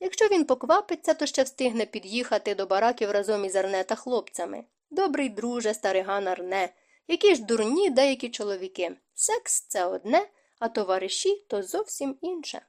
Якщо він поквапиться, то ще встигне під'їхати до бараків разом із Арне та хлопцями. Добрий друже, стариган Арне, які ж дурні деякі чоловіки. Секс це одне, а товариші то зовсім інше.